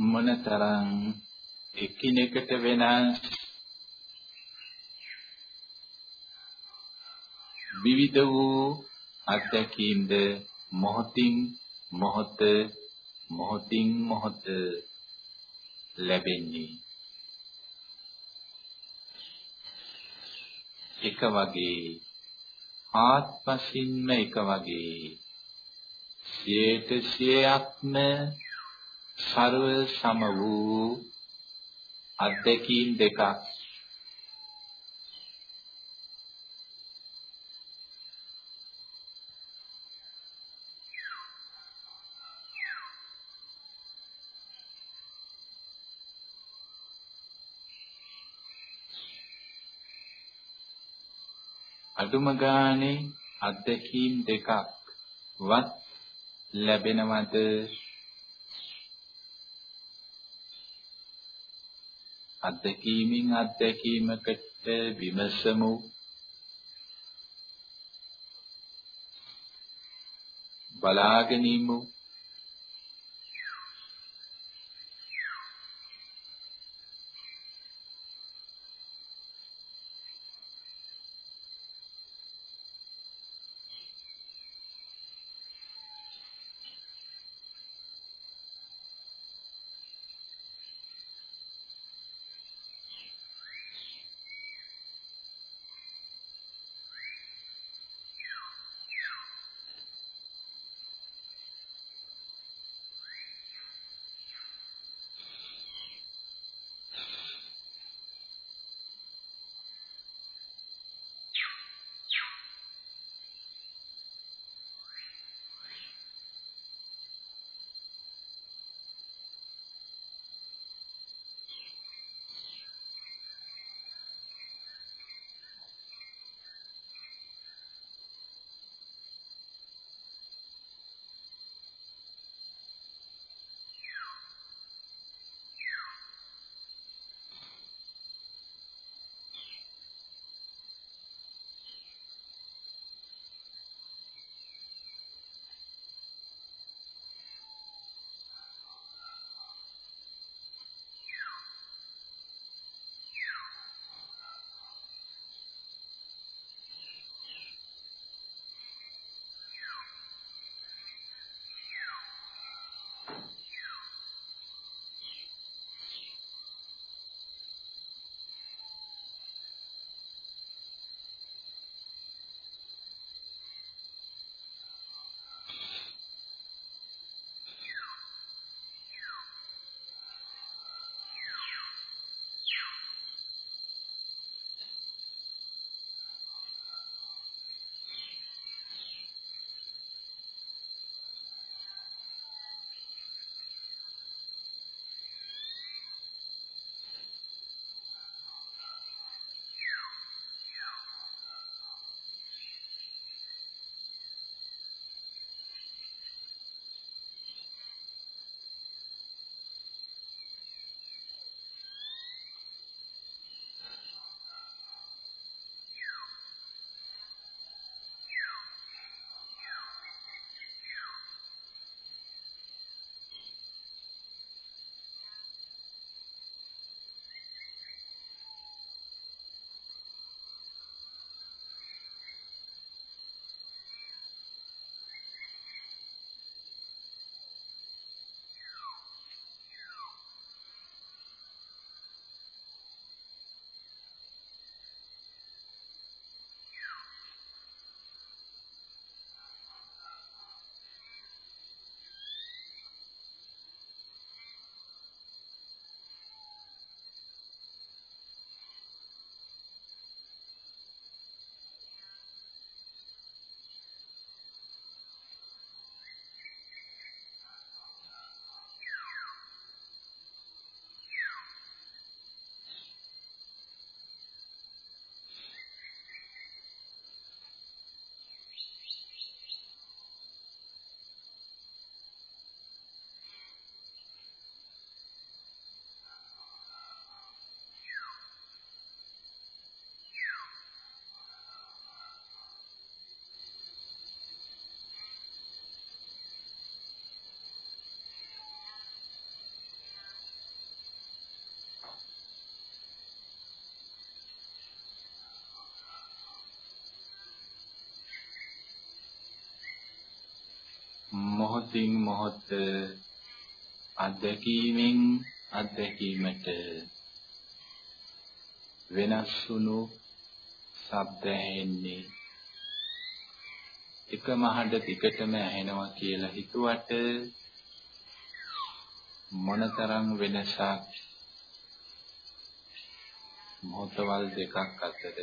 මොනතරම් එකිනෙකට වෙනස් විවිධ වූ අත්දැකීම්ද මොහොතින් මොහොත මොහොතින් මොහොත ලැබෙන්නේ? එක වගේ ආත්පසින්ම එක වගේ සියයට සියයක්ම ਸਰව සම වූ අධ්‍යක්ීම් දෙකක්. අඩුම ගානේ අත්දැකීම් දෙකක් වත් ලැබෙනවද? අත්දැකීමින් අත්දැකීමකට විමසමු. බලාගෙන මොහොතින් මොහොත අත්දැකීමෙන් අත්දැකීමට වෙනස් වුණු ශබ්ද ඇහෙන්නේ එකම හඬ දිගටම ඇහෙනවා කියලා හිතුවට මොනතරම් වෙනසක් මොහොතවල් දෙකක් අතර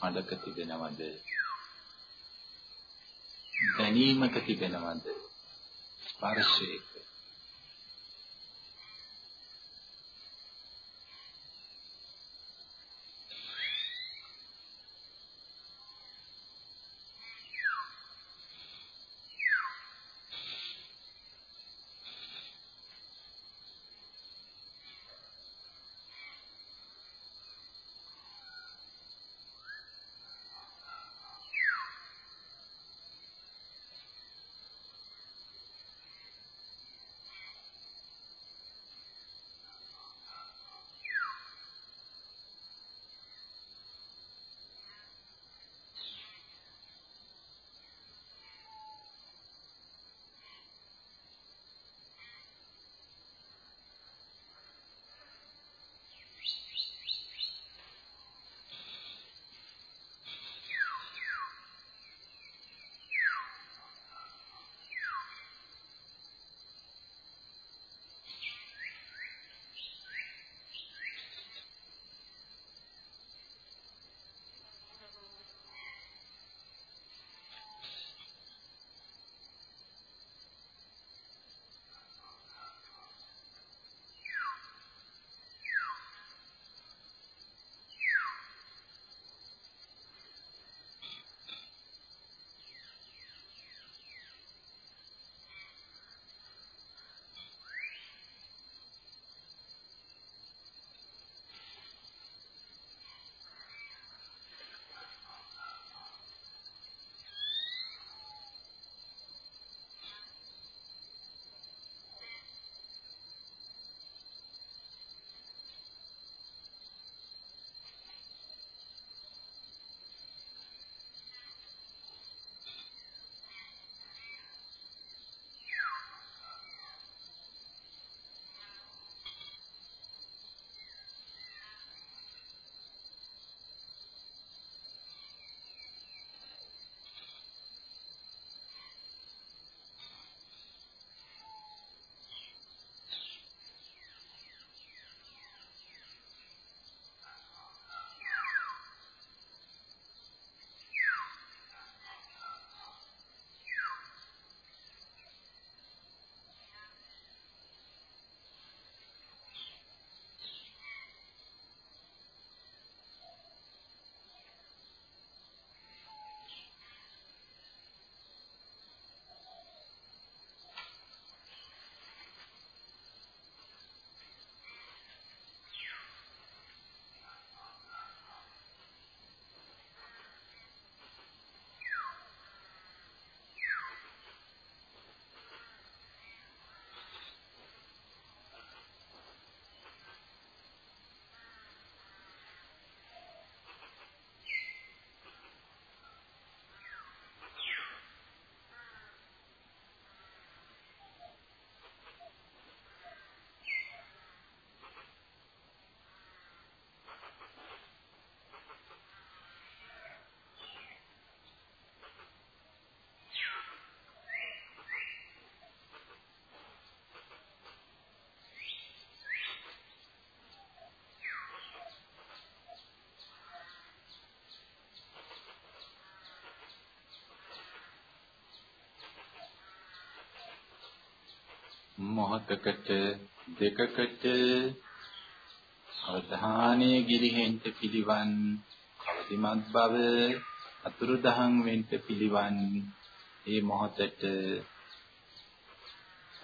හඬක තිබෙනවද? දැනීමක තිබෙනවද? ස්පර්ශයක. මොහතකට දෙකකට අවධානයේ ගිලිහෙන්න පිළිවන් අවදිමත් බව අතුරුදහන් වෙන්න පිළිවන්. මේ මොහතට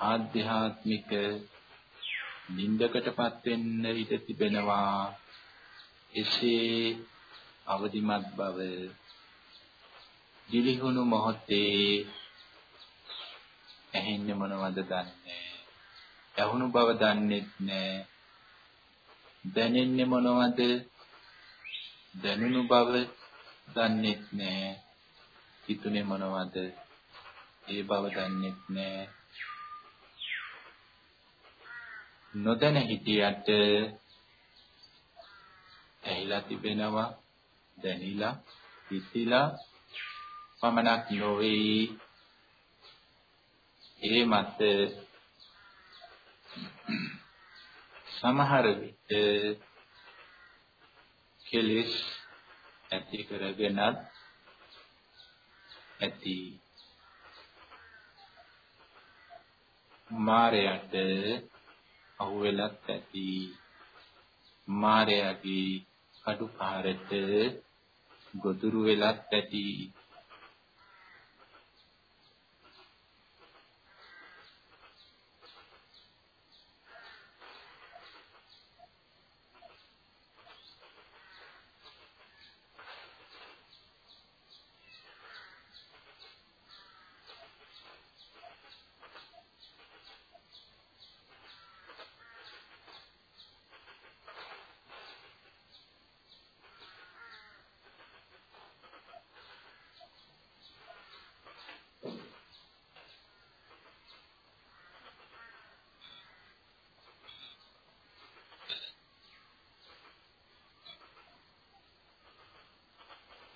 ආධ්‍යාත්මික නින්දකටපත් වෙන්න ඉඩ තිබෙනවා. එසේ අවදිමත් බව දිලිහුණු මොහොතේ ඇහෙන්නේ මොනවද දන්නේ? ඇහුණු බව දන්නේත් නෑ. දැනෙන්නේ මොනවද? දැනුණු බව දන්නේත් නෑ. හිතුනේ මොනවද? ඒ බව දන්නේත් නෑ. නොදැන හිටියට ඇහිලා තිබෙනවා දැනිලා හිතිලා පමණක් නොවේ. ඒ මත සමහර විට කෙලෙස් ඇති කරගෙනත් ඇති මාරයට අහුවෙලත් ඇති මාරයාගේ කඩුකාරට ගොදුරු වෙලත් ඇති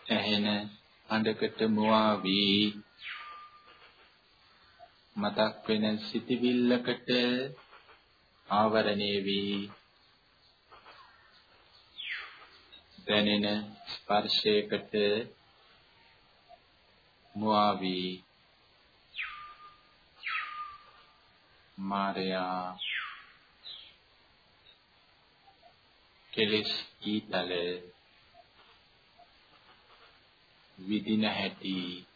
ඇහෙන හඬකට මුවා වී මතක් වෙන සිටිවිල්ලකට ආවරණය වී. දැනෙන ස්පර්ශයකට මුවා වී මාරයා කෙලෙස් ඊතලේ විදින හැටි.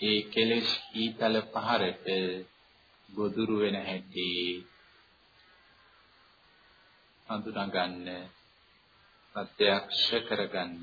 ඒ කෙලෙස් ඊතල පහරට ගොදුරු වෙන හැටි හඳුනා ගන්න ප්‍රත්‍යක්ෂ කරගන්න.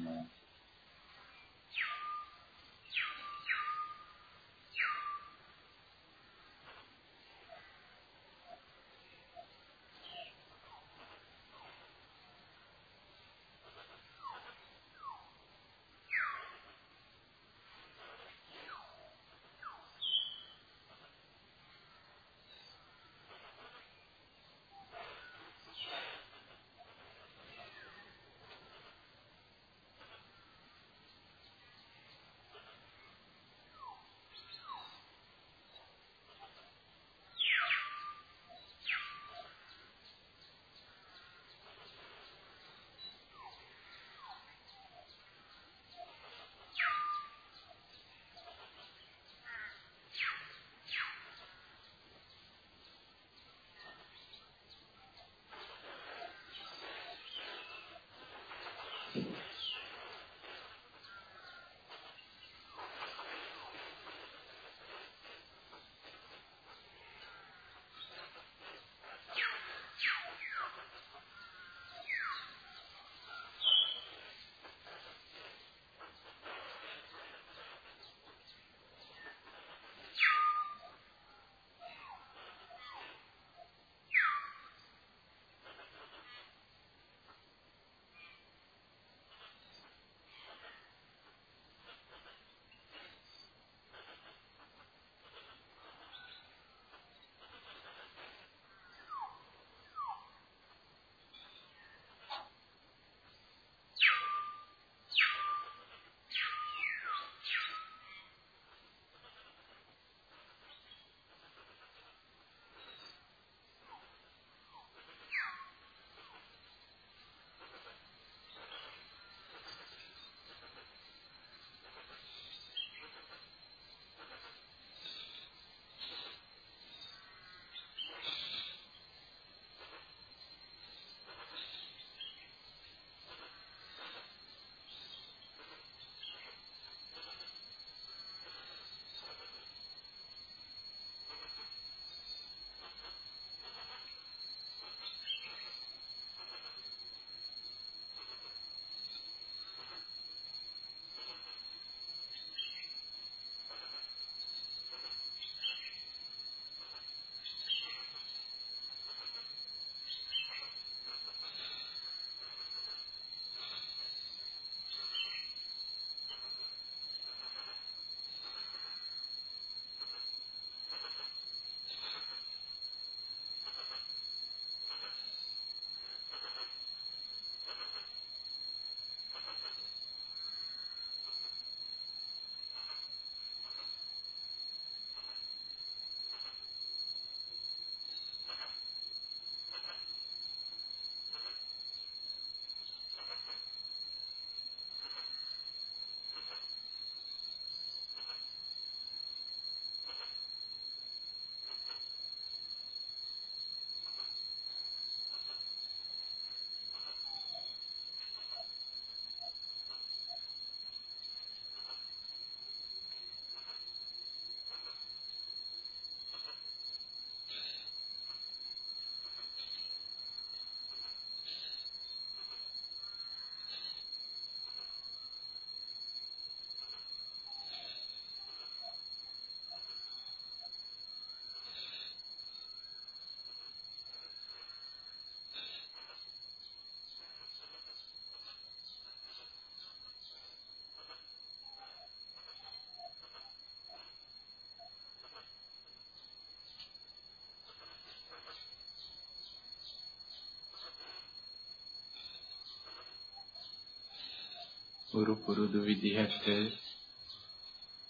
උරු පුරුදු විදිහට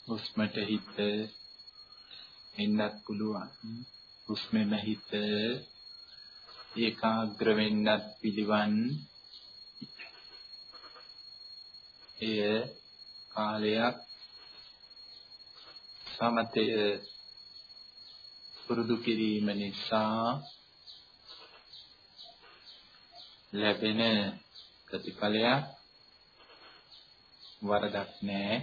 හුස්මට හිත එන්නත් පුළුවන්. හුස්මෙම හිත ඒකාග්‍ර වෙන්නත් පිළිවන්. එය කාලයක් සමතය පුරුදු කිරීම නිසා ලැබෙන ප්‍රතිඵලයක්. වරදක් නැහැ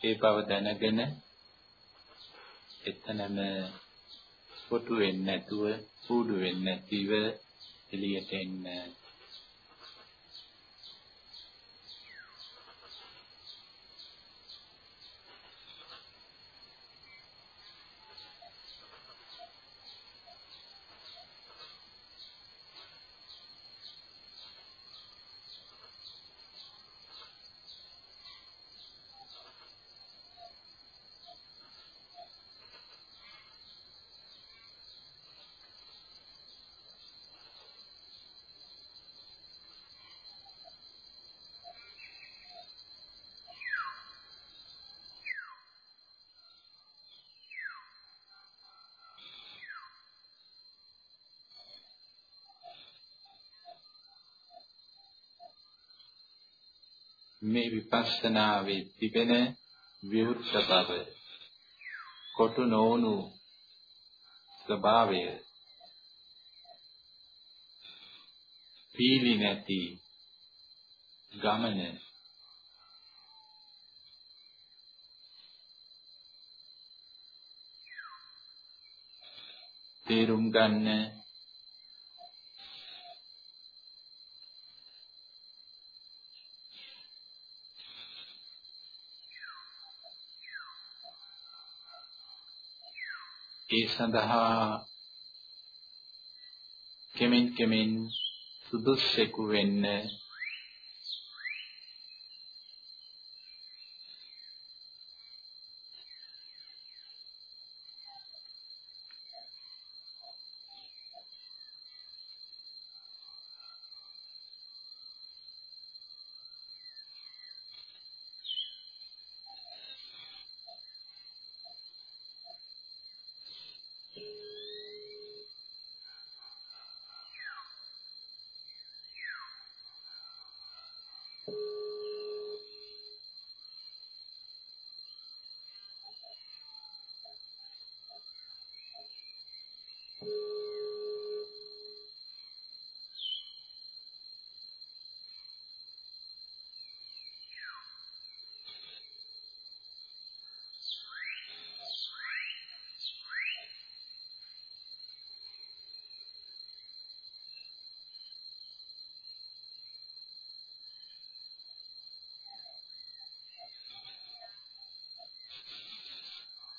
ඒ බව දැනගෙන එතනම කොටු වෙන්නේ නැතුව කූඩු වෙන්නේ නැතිව එළියට එන්න. මේ විපස්සනාවේ තිබෙන විවුර්ත බව කොටු නොවුණු ස්වභාවය පීලි නැති ගමන තේරුම් ගන්න ඒ සඳහා කෙමෙන් කෙමෙන් සුදුස්සෙකු වෙන්න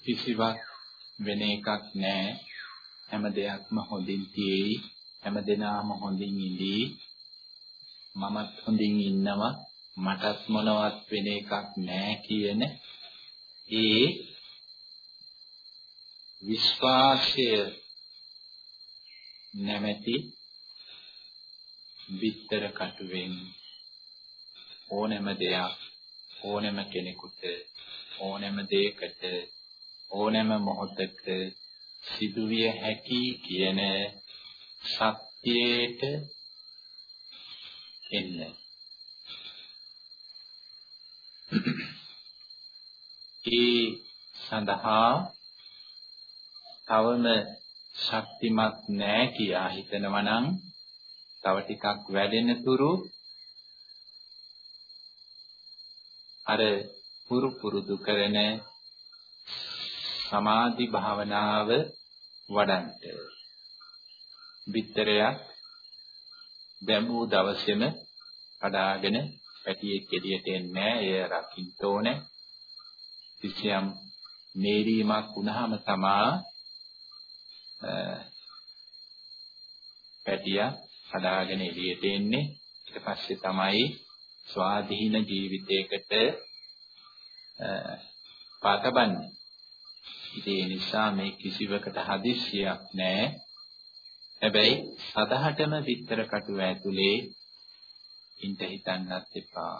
කිසිවක් වෙන එකක් නැහැ. හැම දෙයක්ම හොඳින් තියෙයි. හැම දිනාම හොඳින් ඉඳී. මමත් හොඳින් ඉන්නවා. මටත් මොනවත් වෙන එකක් නැහැ කියන ඒ විශ්වාසය නැමැති විතර කටුවෙන් ඕනෑම දෙයක් ඕනෑම කෙනෙකුට ඕනෑම දෙයකට ඕනෑම මොහොතක සිදුවිය හැකි කියන සත්‍යයට එන්න. ඒ සඳහා තවම ශක්තිමත් නෑ කියා හිතනවා නම් තව ටිකක් වැඩෙන තුරු අර පුරු පුරුදු කරන සමාධි භාවනාව වඩන්ට. බිත්තරයක් දැම්මූ දවසේම කඩාගෙන පැටියෙක් එළියට එන්නේ එය රකින්න ඕනේ. කිසියම් මේරීමක් වුණාම තමා පැටියා කඩාගෙන එළියට එන්නේ. ඊට පස්සේ තමයි ස්වාධීන ජීවිතයකට පාතබන්නේ. ඉතින් ඒ නිසා මේ කිසිවකට හදිස්සියක් නැහැ. හැබැයි සදහටම විතර කටුව ඇතුලේ ඉන්න හිතන්නත් එපා.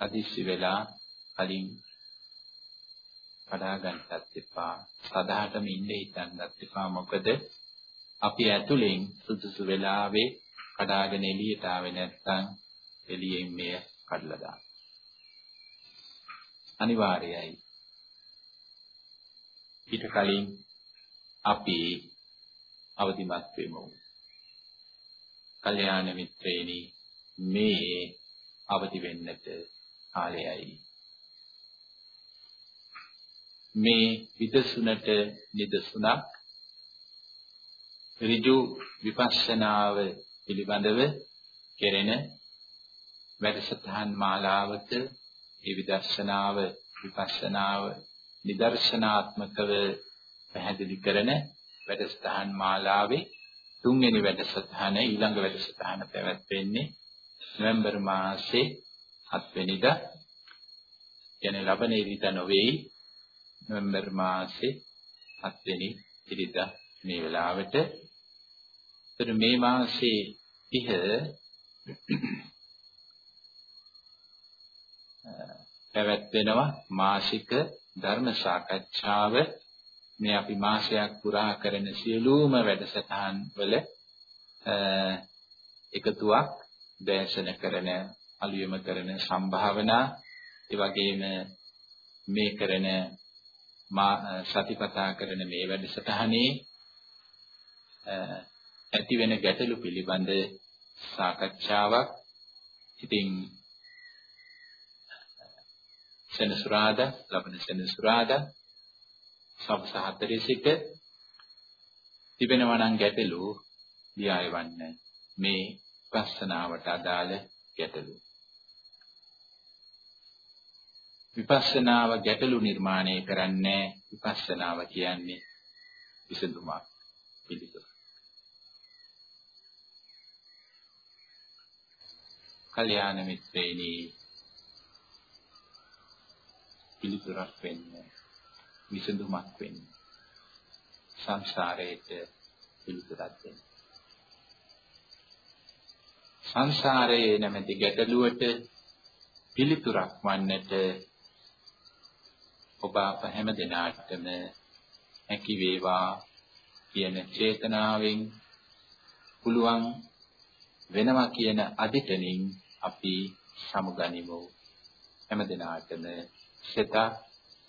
අදිස්සි වෙලා කලින් කඩා ගන්නත් එපා. සදහටම ඉන්න හිතන්නත් එපා. මොකද අපි ඇතුලෙන් සුදුසු වෙලාවේ කඩාගෙන එළියට ආවේ නැත්නම් එළියෙන් මෙය කඩලා දාන්න. අනිවාර්යයි. ඊට කලින් අපි අවදිමත් වෙමු. කල්යාණ මිත්‍රේනි මේ අවදි වෙන්නට කාලයයි. මේ විදසුනට නිදසුනක් ඍජු විපස්සනාව පිළිබඳව කෙරෙන වැඩසටහන් මාලාවක ඒ විදර්ශනාව විපස්සනාව නිදර්ශනාත්මකව පැහැදිලි කරන වැඩසටහන් මාලාවේ තුන්වෙනි වැඩසටහන ඊළඟ වැඩසටහන පැවැත්වෙන්නේ නොවැම්බර් මාසේ 7 වෙනිදා කියන්නේ ලබන ඉරිදා නොවේයි. නොවැම්බර් මාසේ 7 වෙනි ඉරිදා මේ වෙලාවට. එතන මේ මාසේ 30 පැවැත්වෙනවා මාසික ධර්ම සාකච්ඡාව මේ අපි මාසයක් පුරා කරන සියලුම වැඩසටහන් වල එකතුවක් දේශන කරන අලුයම කරන සම්භාවනා ඒ වගේම මේ කරන සතිපතා කරන මේ වැඩසටහනේ ඇති වෙන ගැටලු පිළිබඳ සාකච්ඡාවක්. ඉතින් සෙනසුරාදා ලබන සෙනසුරාදා සවස් 4 සිට තිබෙනවා නම් ගැටලු ලියායවන්න මේ විපස්සනාවට අදාළ ගැටලු. විපස්සනාව ගැටලු නිර්මාණය කරන්නේ විපස්සනාව කියන්නේ විසඳුමක් පිළිතුර කල්යාණ මිත්‍රේනි පිළිතුරක් වෙන්නේ විසඳුමක් වෙන්නේ සංසාරයට පිළිතුරක් දෙන්න. සංසාරයේ නැමැති ගැටලුවට පිළිතුරක් වන්නට ඔබ අප හැම දිනාටම හැකි වේවා කියන චේතනාවෙන් පුළුවන් වෙනවා කියන අදිටනින් අපි සමුගනිමු හැම දිනාටම සිත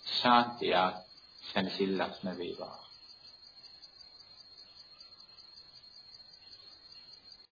ශාන්තියක් සැනසෙල්ලක්ම වේවා.